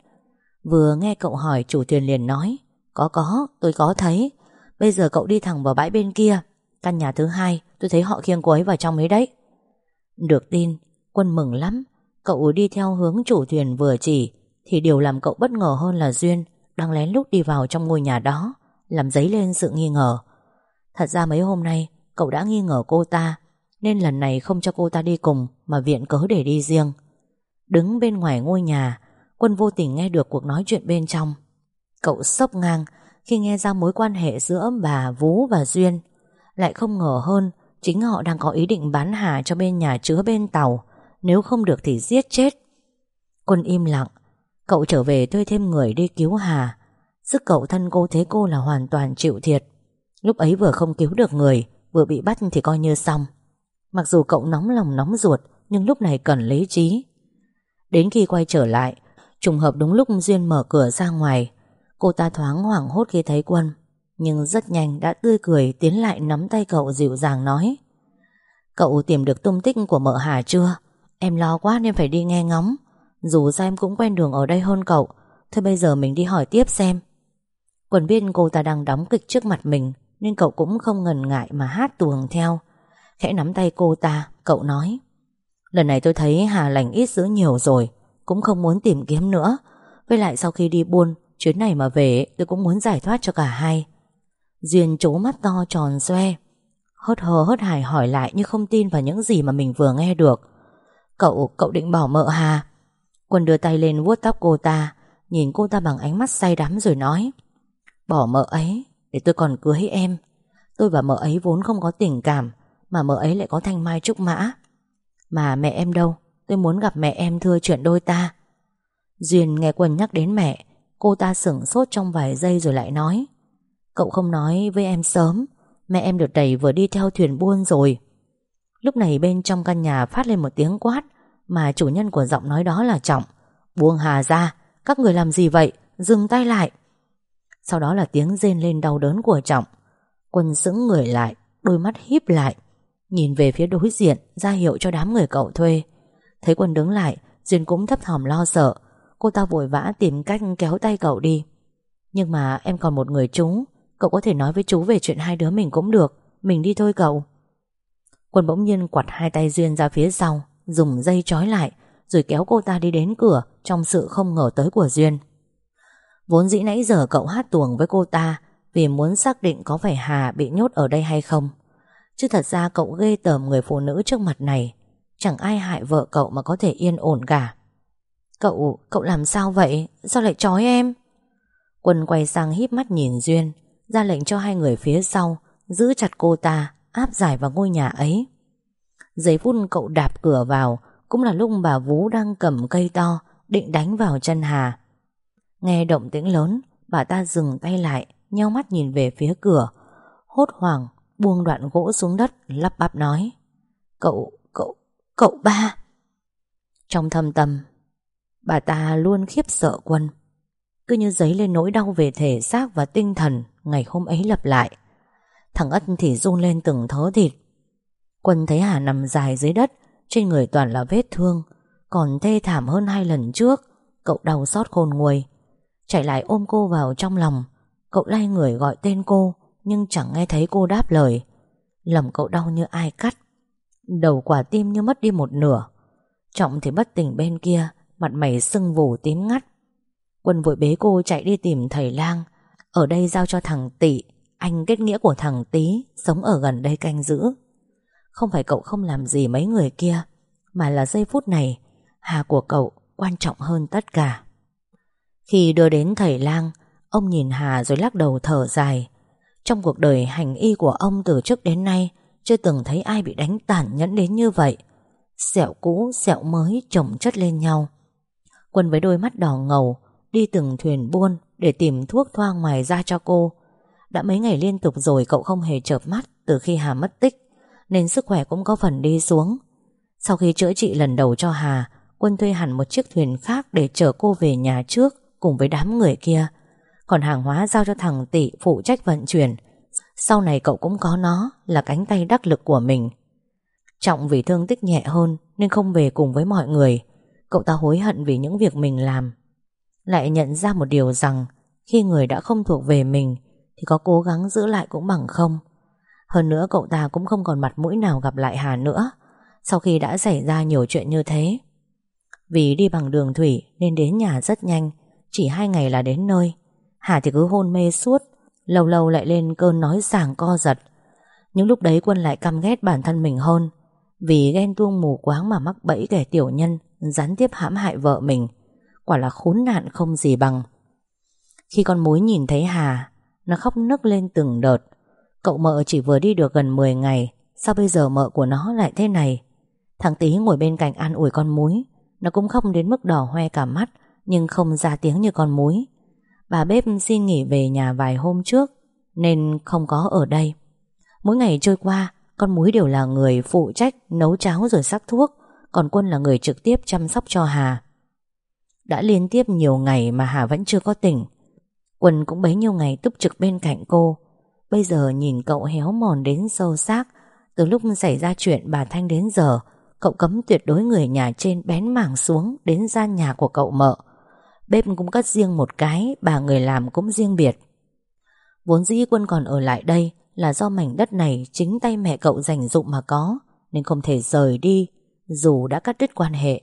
Vừa nghe cậu hỏi chủ thuyền liền nói Có có, tôi có thấy. Bây giờ cậu đi thẳng vào bãi bên kia. Căn nhà thứ hai Tôi thấy họ khiêng cô ấy vào trong ấy đấy. Được tin Quân mừng lắm. Cậu đi theo hướng chủ thuyền vừa chỉ Thì điều làm cậu bất ngờ hơn là Duyên Đang lén lút đi vào trong ngôi nhà đó Làm dấy lên sự nghi ngờ. Thật ra mấy hôm nay Cậu đã nghi ngờ cô ta nên lần này không cho cô ta đi cùng, Mà viện cớ để đi riêng. Đứng bên ngoài ngôi nhà, Quân vô tình nghe được cuộc nói chuyện bên trong. Cậu sốc ngang Khi nghe ra mối quan hệ giữa bà Vú và Duyên. Lại không ngờ hơn, Chính họ đang có ý định bán Hà cho bên nhà chứa bên tàu. Nếu không được thì giết chết. Quân im lặng. Cậu trở về thuê thêm người đi cứu Hà. Sức cậu thân cô thế cô là hoàn toàn chịu thiệt. Lúc ấy vừa không cứu được người, Vừa bị bắt thì coi như xong. Mặc dù cậu nóng lòng nóng ruột, Nhưng lúc này cần lý trí. Đến khi quay trở lại, Trùng hợp đúng lúc Duyên mở cửa ra ngoài, Cô ta thoáng hoảng hốt khi thấy Quân, Nhưng rất nhanh đã tươi cười Tiến lại nắm tay cậu dịu dàng nói, Cậu tìm được tung tích của mợ Hà chưa? Em lo quá nên phải đi nghe ngóng. Dù sao em cũng quen đường ở đây hơn cậu, Thôi bây giờ mình đi hỏi tiếp xem. Quân biết cô ta đang đóng kịch trước mặt mình, Nên cậu cũng không ngần ngại mà hát tuồng theo. Khẽ nắm tay cô ta Cậu nói. Lần này tôi thấy Hà lành ít dữ nhiều rồi Cũng không muốn tìm kiếm nữa. Với lại sau khi đi buôn Chuyến này mà về tôi cũng muốn giải thoát cho cả hai. Duyên trố mắt to tròn xoe Hớt hờ hớt hải hỏi lại Như không tin vào những gì mà mình vừa nghe được. Cậu, cậu định bỏ mợ Hà? Quân đưa tay lên vuốt tóc cô ta Nhìn cô ta bằng ánh mắt say đắm rồi nói. Bỏ mợ ấy Để tôi còn cưới em. Tôi và mợ ấy vốn không có tình cảm mà mợ ấy lại có thanh mai trúc mã. Mà mẹ em đâu? Tôi muốn gặp mẹ em thưa chuyện đôi ta. Duyên nghe Quân nhắc đến mẹ, Cô ta sửng sốt trong vài giây rồi lại nói, Cậu không nói với em sớm, Mẹ em được đẩy vừa đi theo thuyền buôn rồi. Lúc này bên trong căn nhà phát lên một tiếng quát, Mà chủ nhân của giọng nói đó là Trọng, Buông Hà ra, Các người làm gì vậy? Dừng tay lại. Sau đó là tiếng rên lên đau đớn của Trọng. Quân sững người lại, Đôi mắt híp lại. Nhìn về phía đối diện, ra hiệu cho đám người cậu thuê. Thấy Quân đứng lại, Duyên cũng thấp thỏm lo sợ. Cô ta vội vã tìm cách kéo tay cậu đi. Nhưng mà em còn một người chú, Cậu có thể nói với chú về chuyện hai đứa mình cũng được. Mình đi thôi cậu. Quân bỗng nhiên quặt hai tay Duyên ra phía sau, Dùng dây trói lại, Rồi kéo cô ta đi đến cửa Trong sự không ngờ tới của Duyên. Vốn dĩ nãy giờ cậu hát tuồng với cô ta Vì muốn xác định có phải Hà bị nhốt ở đây hay không. Chứ thật ra cậu ghê tởm người phụ nữ trước mặt này Chẳng ai hại vợ cậu mà có thể yên ổn cả Cậu, cậu làm sao vậy? Sao lại trói em? Quân quay sang híp mắt nhìn Duyên ra lệnh cho hai người phía sau giữ chặt cô ta, áp giải vào ngôi nhà ấy. Giây phút cậu đạp cửa vào cũng là lúc bà Vú đang cầm cây to định đánh vào chân Hà. Nghe động tĩnh lớn, bà ta dừng tay lại, nheo mắt nhìn về phía cửa, hốt hoảng buông đoạn gỗ xuống đất, lắp bắp nói: "Cậu, cậu, cậu ba." Trong thâm tâm, Bà ta luôn khiếp sợ Quân. Cứ như giấy lên nỗi đau về thể xác và tinh thần Ngày hôm ấy lặp lại. Thằng Ất thì run lên từng thớ thịt. Quân thấy Hà nằm dài dưới đất Trên người toàn là vết thương Còn thê thảm hơn hai lần trước Cậu đau xót khôn nguôi. Chạy lại ôm cô vào trong lòng Cậu lay người gọi tên cô. Nhưng chẳng nghe thấy cô đáp lời. Lòng cậu đau như ai cắt. Đầu quả tim như mất đi một nửa. Trọng thì bất tỉnh bên kia, Mặt mày sưng vù tím ngắt. Quân vội bế cô chạy đi tìm thầy lang. Ở đây giao cho thằng Tị, Anh kết nghĩa của thằng Tý, Sống ở gần đây canh giữ. Không phải cậu không làm gì mấy người kia, Mà là giây phút này, Hà của cậu quan trọng hơn tất cả. Khi đưa đến thầy lang, Ông nhìn Hà rồi lắc đầu thở dài. Trong cuộc đời hành y của ông từ trước đến nay Chưa từng thấy ai bị đánh tàn nhẫn đến như vậy. Sẹo cũ, sẹo mới chồng chất lên nhau. Quân với đôi mắt đỏ ngầu Đi từng thuyền buôn Để tìm thuốc thoa ngoài ra cho cô. Đã mấy ngày liên tục rồi cậu không hề chợp mắt Từ khi Hà mất tích Nên sức khỏe cũng có phần đi xuống. Sau khi chữa trị lần đầu cho Hà Quân thuê hẳn một chiếc thuyền khác Để chở cô về nhà trước Cùng với đám người kia. Còn hàng hóa giao cho thằng Tỷ phụ trách vận chuyển. Sau này cậu cũng có nó, Là cánh tay đắc lực của mình. Trọng vì thương tích nhẹ hơn Nên không về cùng với mọi người. Cậu ta hối hận vì những việc mình làm. Lại nhận ra một điều rằng, Khi người đã không thuộc về mình, Thì có cố gắng giữ lại cũng bằng không. Hơn nữa cậu ta cũng không còn mặt mũi nào gặp lại Hà nữa, Sau khi đã xảy ra nhiều chuyện như thế. Vì đi bằng đường thủy Nên đến nhà rất nhanh, Chỉ hai ngày là đến nơi. Hà thì cứ hôn mê suốt, Lâu lâu lại lên cơn nói sảng co giật. Những lúc đấy Quân lại căm ghét bản thân mình hơn, Vì ghen tuông mù quáng mà mắc bẫy kẻ tiểu nhân, gián tiếp hãm hại vợ mình. Quả là khốn nạn không gì bằng. Khi con mối nhìn thấy Hà, Nó khóc nức lên từng đợt. Cậu mợ chỉ vừa đi được gần 10 ngày, Sao bây giờ mợ của nó lại thế này? Thằng Tý ngồi bên cạnh an ủi con mối, Nó cũng không đến mức đỏ hoe cả mắt, Nhưng không ra tiếng như con mối. Bà bếp xin nghỉ về nhà vài hôm trước, Nên không có ở đây. Mỗi ngày trôi qua, Con muối đều là người phụ trách Nấu cháo rồi sắc thuốc, còn Quân là người trực tiếp chăm sóc cho Hà. Đã liên tiếp nhiều ngày mà Hà vẫn chưa có tỉnh. Quân cũng bấy nhiêu ngày túc trực bên cạnh cô. Bây giờ nhìn cậu héo mòn đến sâu xác. Từ lúc xảy ra chuyện bà Thanh đến giờ, Cậu cấm tuyệt đối người nhà trên bén mảng xuống Đến gian nhà của cậu mợ. Bếp cũng cất riêng một cái Bà người làm cũng riêng biệt Vốn dĩ Quân còn ở lại đây Là do mảnh đất này chính tay mẹ cậu dành dụng mà có Nên không thể rời đi dù đã cắt đứt quan hệ.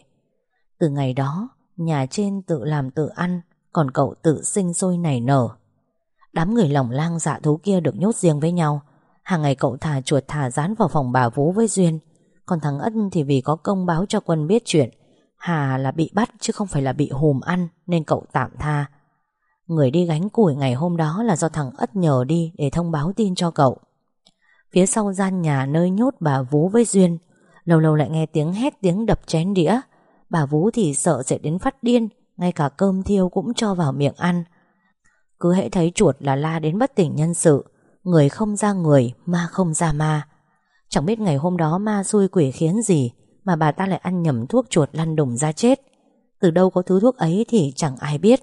Từ ngày đó, nhà trên tự làm tự ăn, còn cậu tự sinh sôi nảy nở. Đám người lỏng lang dạ thú kia được nhốt riêng với nhau. Hàng ngày cậu thả chuột thả rán vào phòng bà Vú với Duyên. Còn thằng Ân thì vì có công báo cho quân biết chuyện. Hà là bị bắt chứ không phải là bị hùm ăn, nên cậu tạm tha. Người đi gánh củi ngày hôm đó là do thằng Ất nhờ đi để thông báo tin cho cậu. Phía sau gian nhà nơi nhốt bà Vú với Duyên, Lâu lâu lại nghe tiếng hét tiếng đập chén đĩa Bà Vú thì sợ sẽ đến phát điên, Ngay cả cơm thiêu cũng cho vào miệng ăn Cứ hễ thấy chuột là la đến bất tỉnh nhân sự, Người không ra người Ma không ra ma Chẳng biết ngày hôm đó ma xui quỷ khiến gì mà bà ta lại ăn nhầm thuốc chuột lăn đùng ra chết. Từ đâu có thứ thuốc ấy thì chẳng ai biết.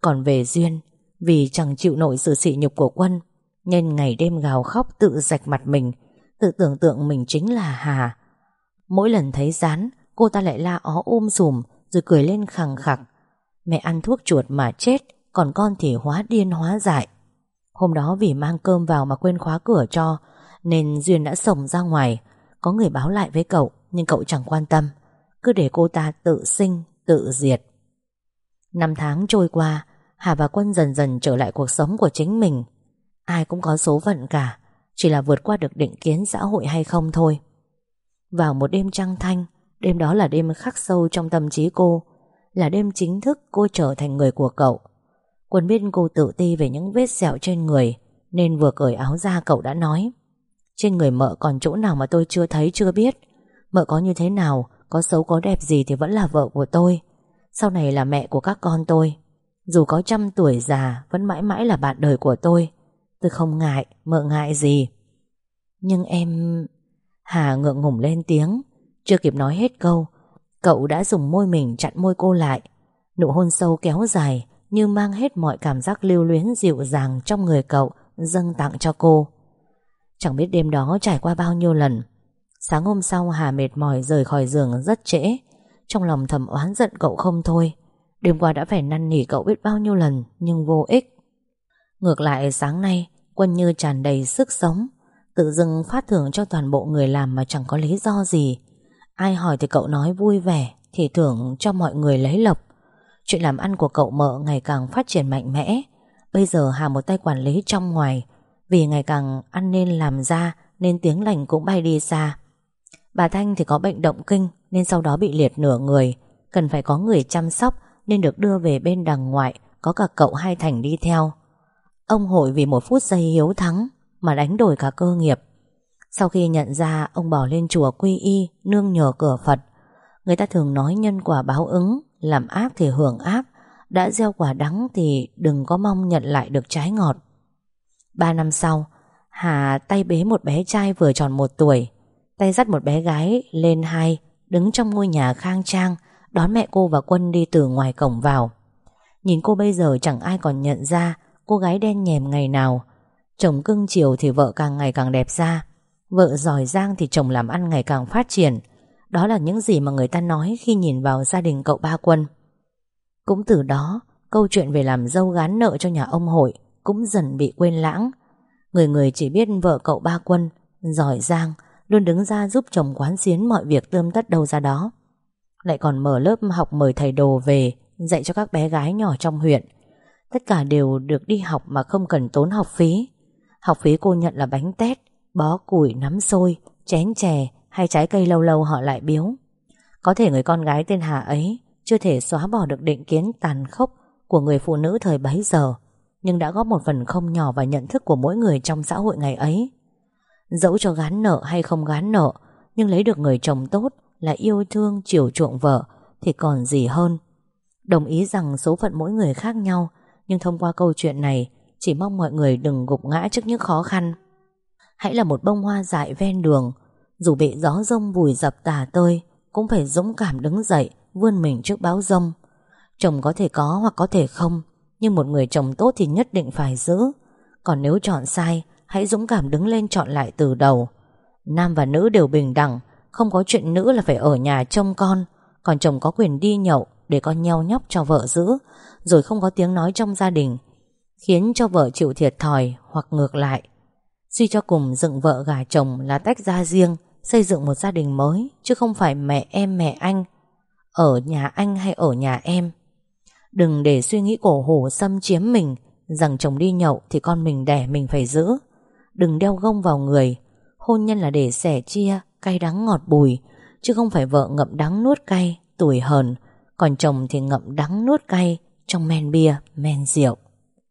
Còn về Duyên, Vì chẳng chịu nổi sự sỉ nhục của quân, Nên ngày đêm gào khóc tự rạch mặt mình, Tự tưởng tượng mình chính là Hà. Mỗi lần thấy rán, Cô ta lại la ó ôm sùm Rồi cười lên khằng khặc. Mẹ ăn thuốc chuột mà chết, Còn con thì hóa điên hóa dại. Hôm đó vì mang cơm vào mà quên khóa cửa cho, Nên Duyên đã sổng ra ngoài, Có người báo lại với cậu. Nhưng cậu chẳng quan tâm. Cứ để cô ta tự sinh, tự diệt. Năm tháng trôi qua Hà và Quân dần dần trở lại cuộc sống của chính mình. Ai cũng có số phận cả Chỉ là vượt qua được định kiến xã hội hay không thôi. Vào một đêm trăng thanh Đêm đó là đêm khắc sâu trong tâm trí cô Là đêm chính thức cô trở thành người của cậu. Quân biết cô tự ti về những vết sẹo trên người Nên vừa cởi áo ra cậu đã nói Trên người mợ còn chỗ nào mà tôi chưa thấy chưa biết? Mợ có như thế nào Có xấu có đẹp gì thì vẫn là vợ của tôi. Sau này là mẹ của các con tôi. Dù có trăm tuổi già Vẫn mãi mãi là bạn đời của tôi. Tôi không ngại, mợ ngại gì. Nhưng em... Hà ngượng ngủng lên tiếng. Chưa kịp nói hết câu Cậu đã dùng môi mình chặn môi cô lại. Nụ hôn sâu kéo dài Như mang hết mọi cảm giác lưu luyến dịu dàng Trong người cậu dâng tặng cho cô. Chẳng biết đêm đó trải qua bao nhiêu lần Sáng hôm sau Hà mệt mỏi rời khỏi giường rất trễ. Trong lòng thầm oán giận cậu không thôi. Đêm qua đã phải năn nỉ cậu biết bao nhiêu lần, Nhưng vô ích. Ngược lại, sáng nay, Quân như tràn đầy sức sống. Tự dưng phát thưởng cho toàn bộ người làm Mà chẳng có lý do gì. Ai hỏi thì cậu nói vui vẻ, Thì thưởng cho mọi người lấy lộc. Chuyện làm ăn của cậu mợ ngày càng phát triển mạnh mẽ. Bây giờ Hà một tay quản lý trong ngoài. Vì ngày càng ăn nên làm ra, Nên tiếng lành cũng bay đi xa. Bà Thanh thì có bệnh động kinh Nên sau đó bị liệt nửa người. Cần phải có người chăm sóc Nên được đưa về bên đằng ngoại, Có cả cậu hai Thành đi theo. Ông hội vì một phút giây hiếu thắng Mà đánh đổi cả cơ nghiệp. Sau khi nhận ra ông bỏ lên chùa quy y, Nương nhờ cửa Phật, Người ta thường nói nhân quả báo ứng, Làm ác thì hưởng ác, Đã gieo quả đắng thì đừng có mong nhận lại được trái ngọt. Ba năm sau, Hà tay bế một bé trai vừa tròn một tuổi. Tay dắt một bé gái lên hai, Đứng trong ngôi nhà khang trang, Đón mẹ cô và Quân đi từ ngoài cổng vào. Nhìn cô bây giờ chẳng ai còn nhận ra Cô gái đen nhèm ngày nào. Chồng cưng chiều thì vợ càng ngày càng đẹp ra, Vợ giỏi giang thì chồng làm ăn ngày càng phát triển. Đó là những gì mà người ta nói Khi nhìn vào gia đình cậu ba Quân. Cũng từ đó, Câu chuyện về làm dâu gán nợ cho nhà ông hội Cũng dần bị quên lãng. Người người chỉ biết vợ cậu ba Quân Giỏi giang Luôn đứng ra giúp chồng quán xuyến mọi việc tươm tất đâu ra đó. Lại còn mở lớp học mời thầy đồ về Dạy cho các bé gái nhỏ trong huyện. Tất cả đều được đi học mà không cần tốn học phí. Học phí cô nhận là bánh tét Bó củi, nắm xôi, chén chè Hay trái cây lâu lâu họ lại biếu. Có thể người con gái tên Hà ấy Chưa thể xóa bỏ được định kiến tàn khốc Của người phụ nữ thời bấy giờ Nhưng đã góp một phần không nhỏ vào nhận thức của mỗi người trong xã hội ngày ấy. Dẫu cho gán nợ hay không gán nợ, Nhưng lấy được người chồng tốt Là yêu thương, chiều chuộng vợ Thì còn gì hơn. Đồng ý rằng số phận mỗi người khác nhau, Nhưng thông qua câu chuyện này, Chỉ mong mọi người đừng gục ngã trước những khó khăn. Hãy là một bông hoa dại ven đường, Dù bị gió rông vùi dập tà tơi, Cũng phải dũng cảm đứng dậy, Vươn mình trước báo rông. Chồng có thể có hoặc có thể không, Nhưng một người chồng tốt thì nhất định phải giữ. Còn nếu chọn sai Hãy dũng cảm đứng lên chọn lại từ đầu. Nam và nữ đều bình đẳng, Không có chuyện nữ là phải ở nhà trông con. Còn chồng có quyền đi nhậu Để con nheo nhóc cho vợ giữ, Rồi không có tiếng nói trong gia đình, Khiến cho vợ chịu thiệt thòi Hoặc ngược lại. Suy cho cùng, dựng vợ gà chồng là tách ra riêng, Xây dựng một gia đình mới, Chứ không phải mẹ em, mẹ anh. Ở nhà anh hay ở nhà em? Đừng để suy nghĩ cổ hủ xâm chiếm mình, Rằng chồng đi nhậu Thì con mình đẻ mình phải giữ. Đừng đeo gông vào người. Hôn nhân là để sẻ chia Cay đắng ngọt bùi Chứ không phải vợ ngậm đắng nuốt cay Tuổi hờn. Còn chồng thì ngậm đắng nuốt cay Trong men bia, men rượu.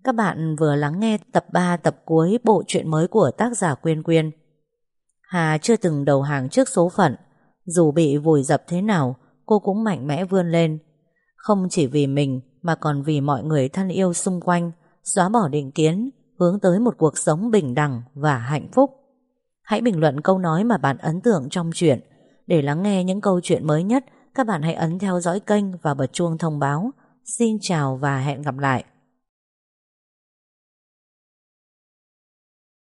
Các bạn vừa lắng nghe tập 3 tập cuối Bộ truyện mới của tác giả Quyên Quyên. Hà chưa từng đầu hàng trước số phận. Dù bị vùi dập thế nào Cô cũng mạnh mẽ vươn lên. Không chỉ vì mình Mà còn vì mọi người thân yêu xung quanh Xóa bỏ định kiến hướng tới một cuộc sống bình đẳng và hạnh phúc. Hãy bình luận câu nói mà bạn ấn tượng trong chuyện. Để lắng nghe những câu chuyện mới nhất, các bạn hãy ấn theo dõi kênh và bật chuông thông báo. Xin chào và hẹn gặp lại.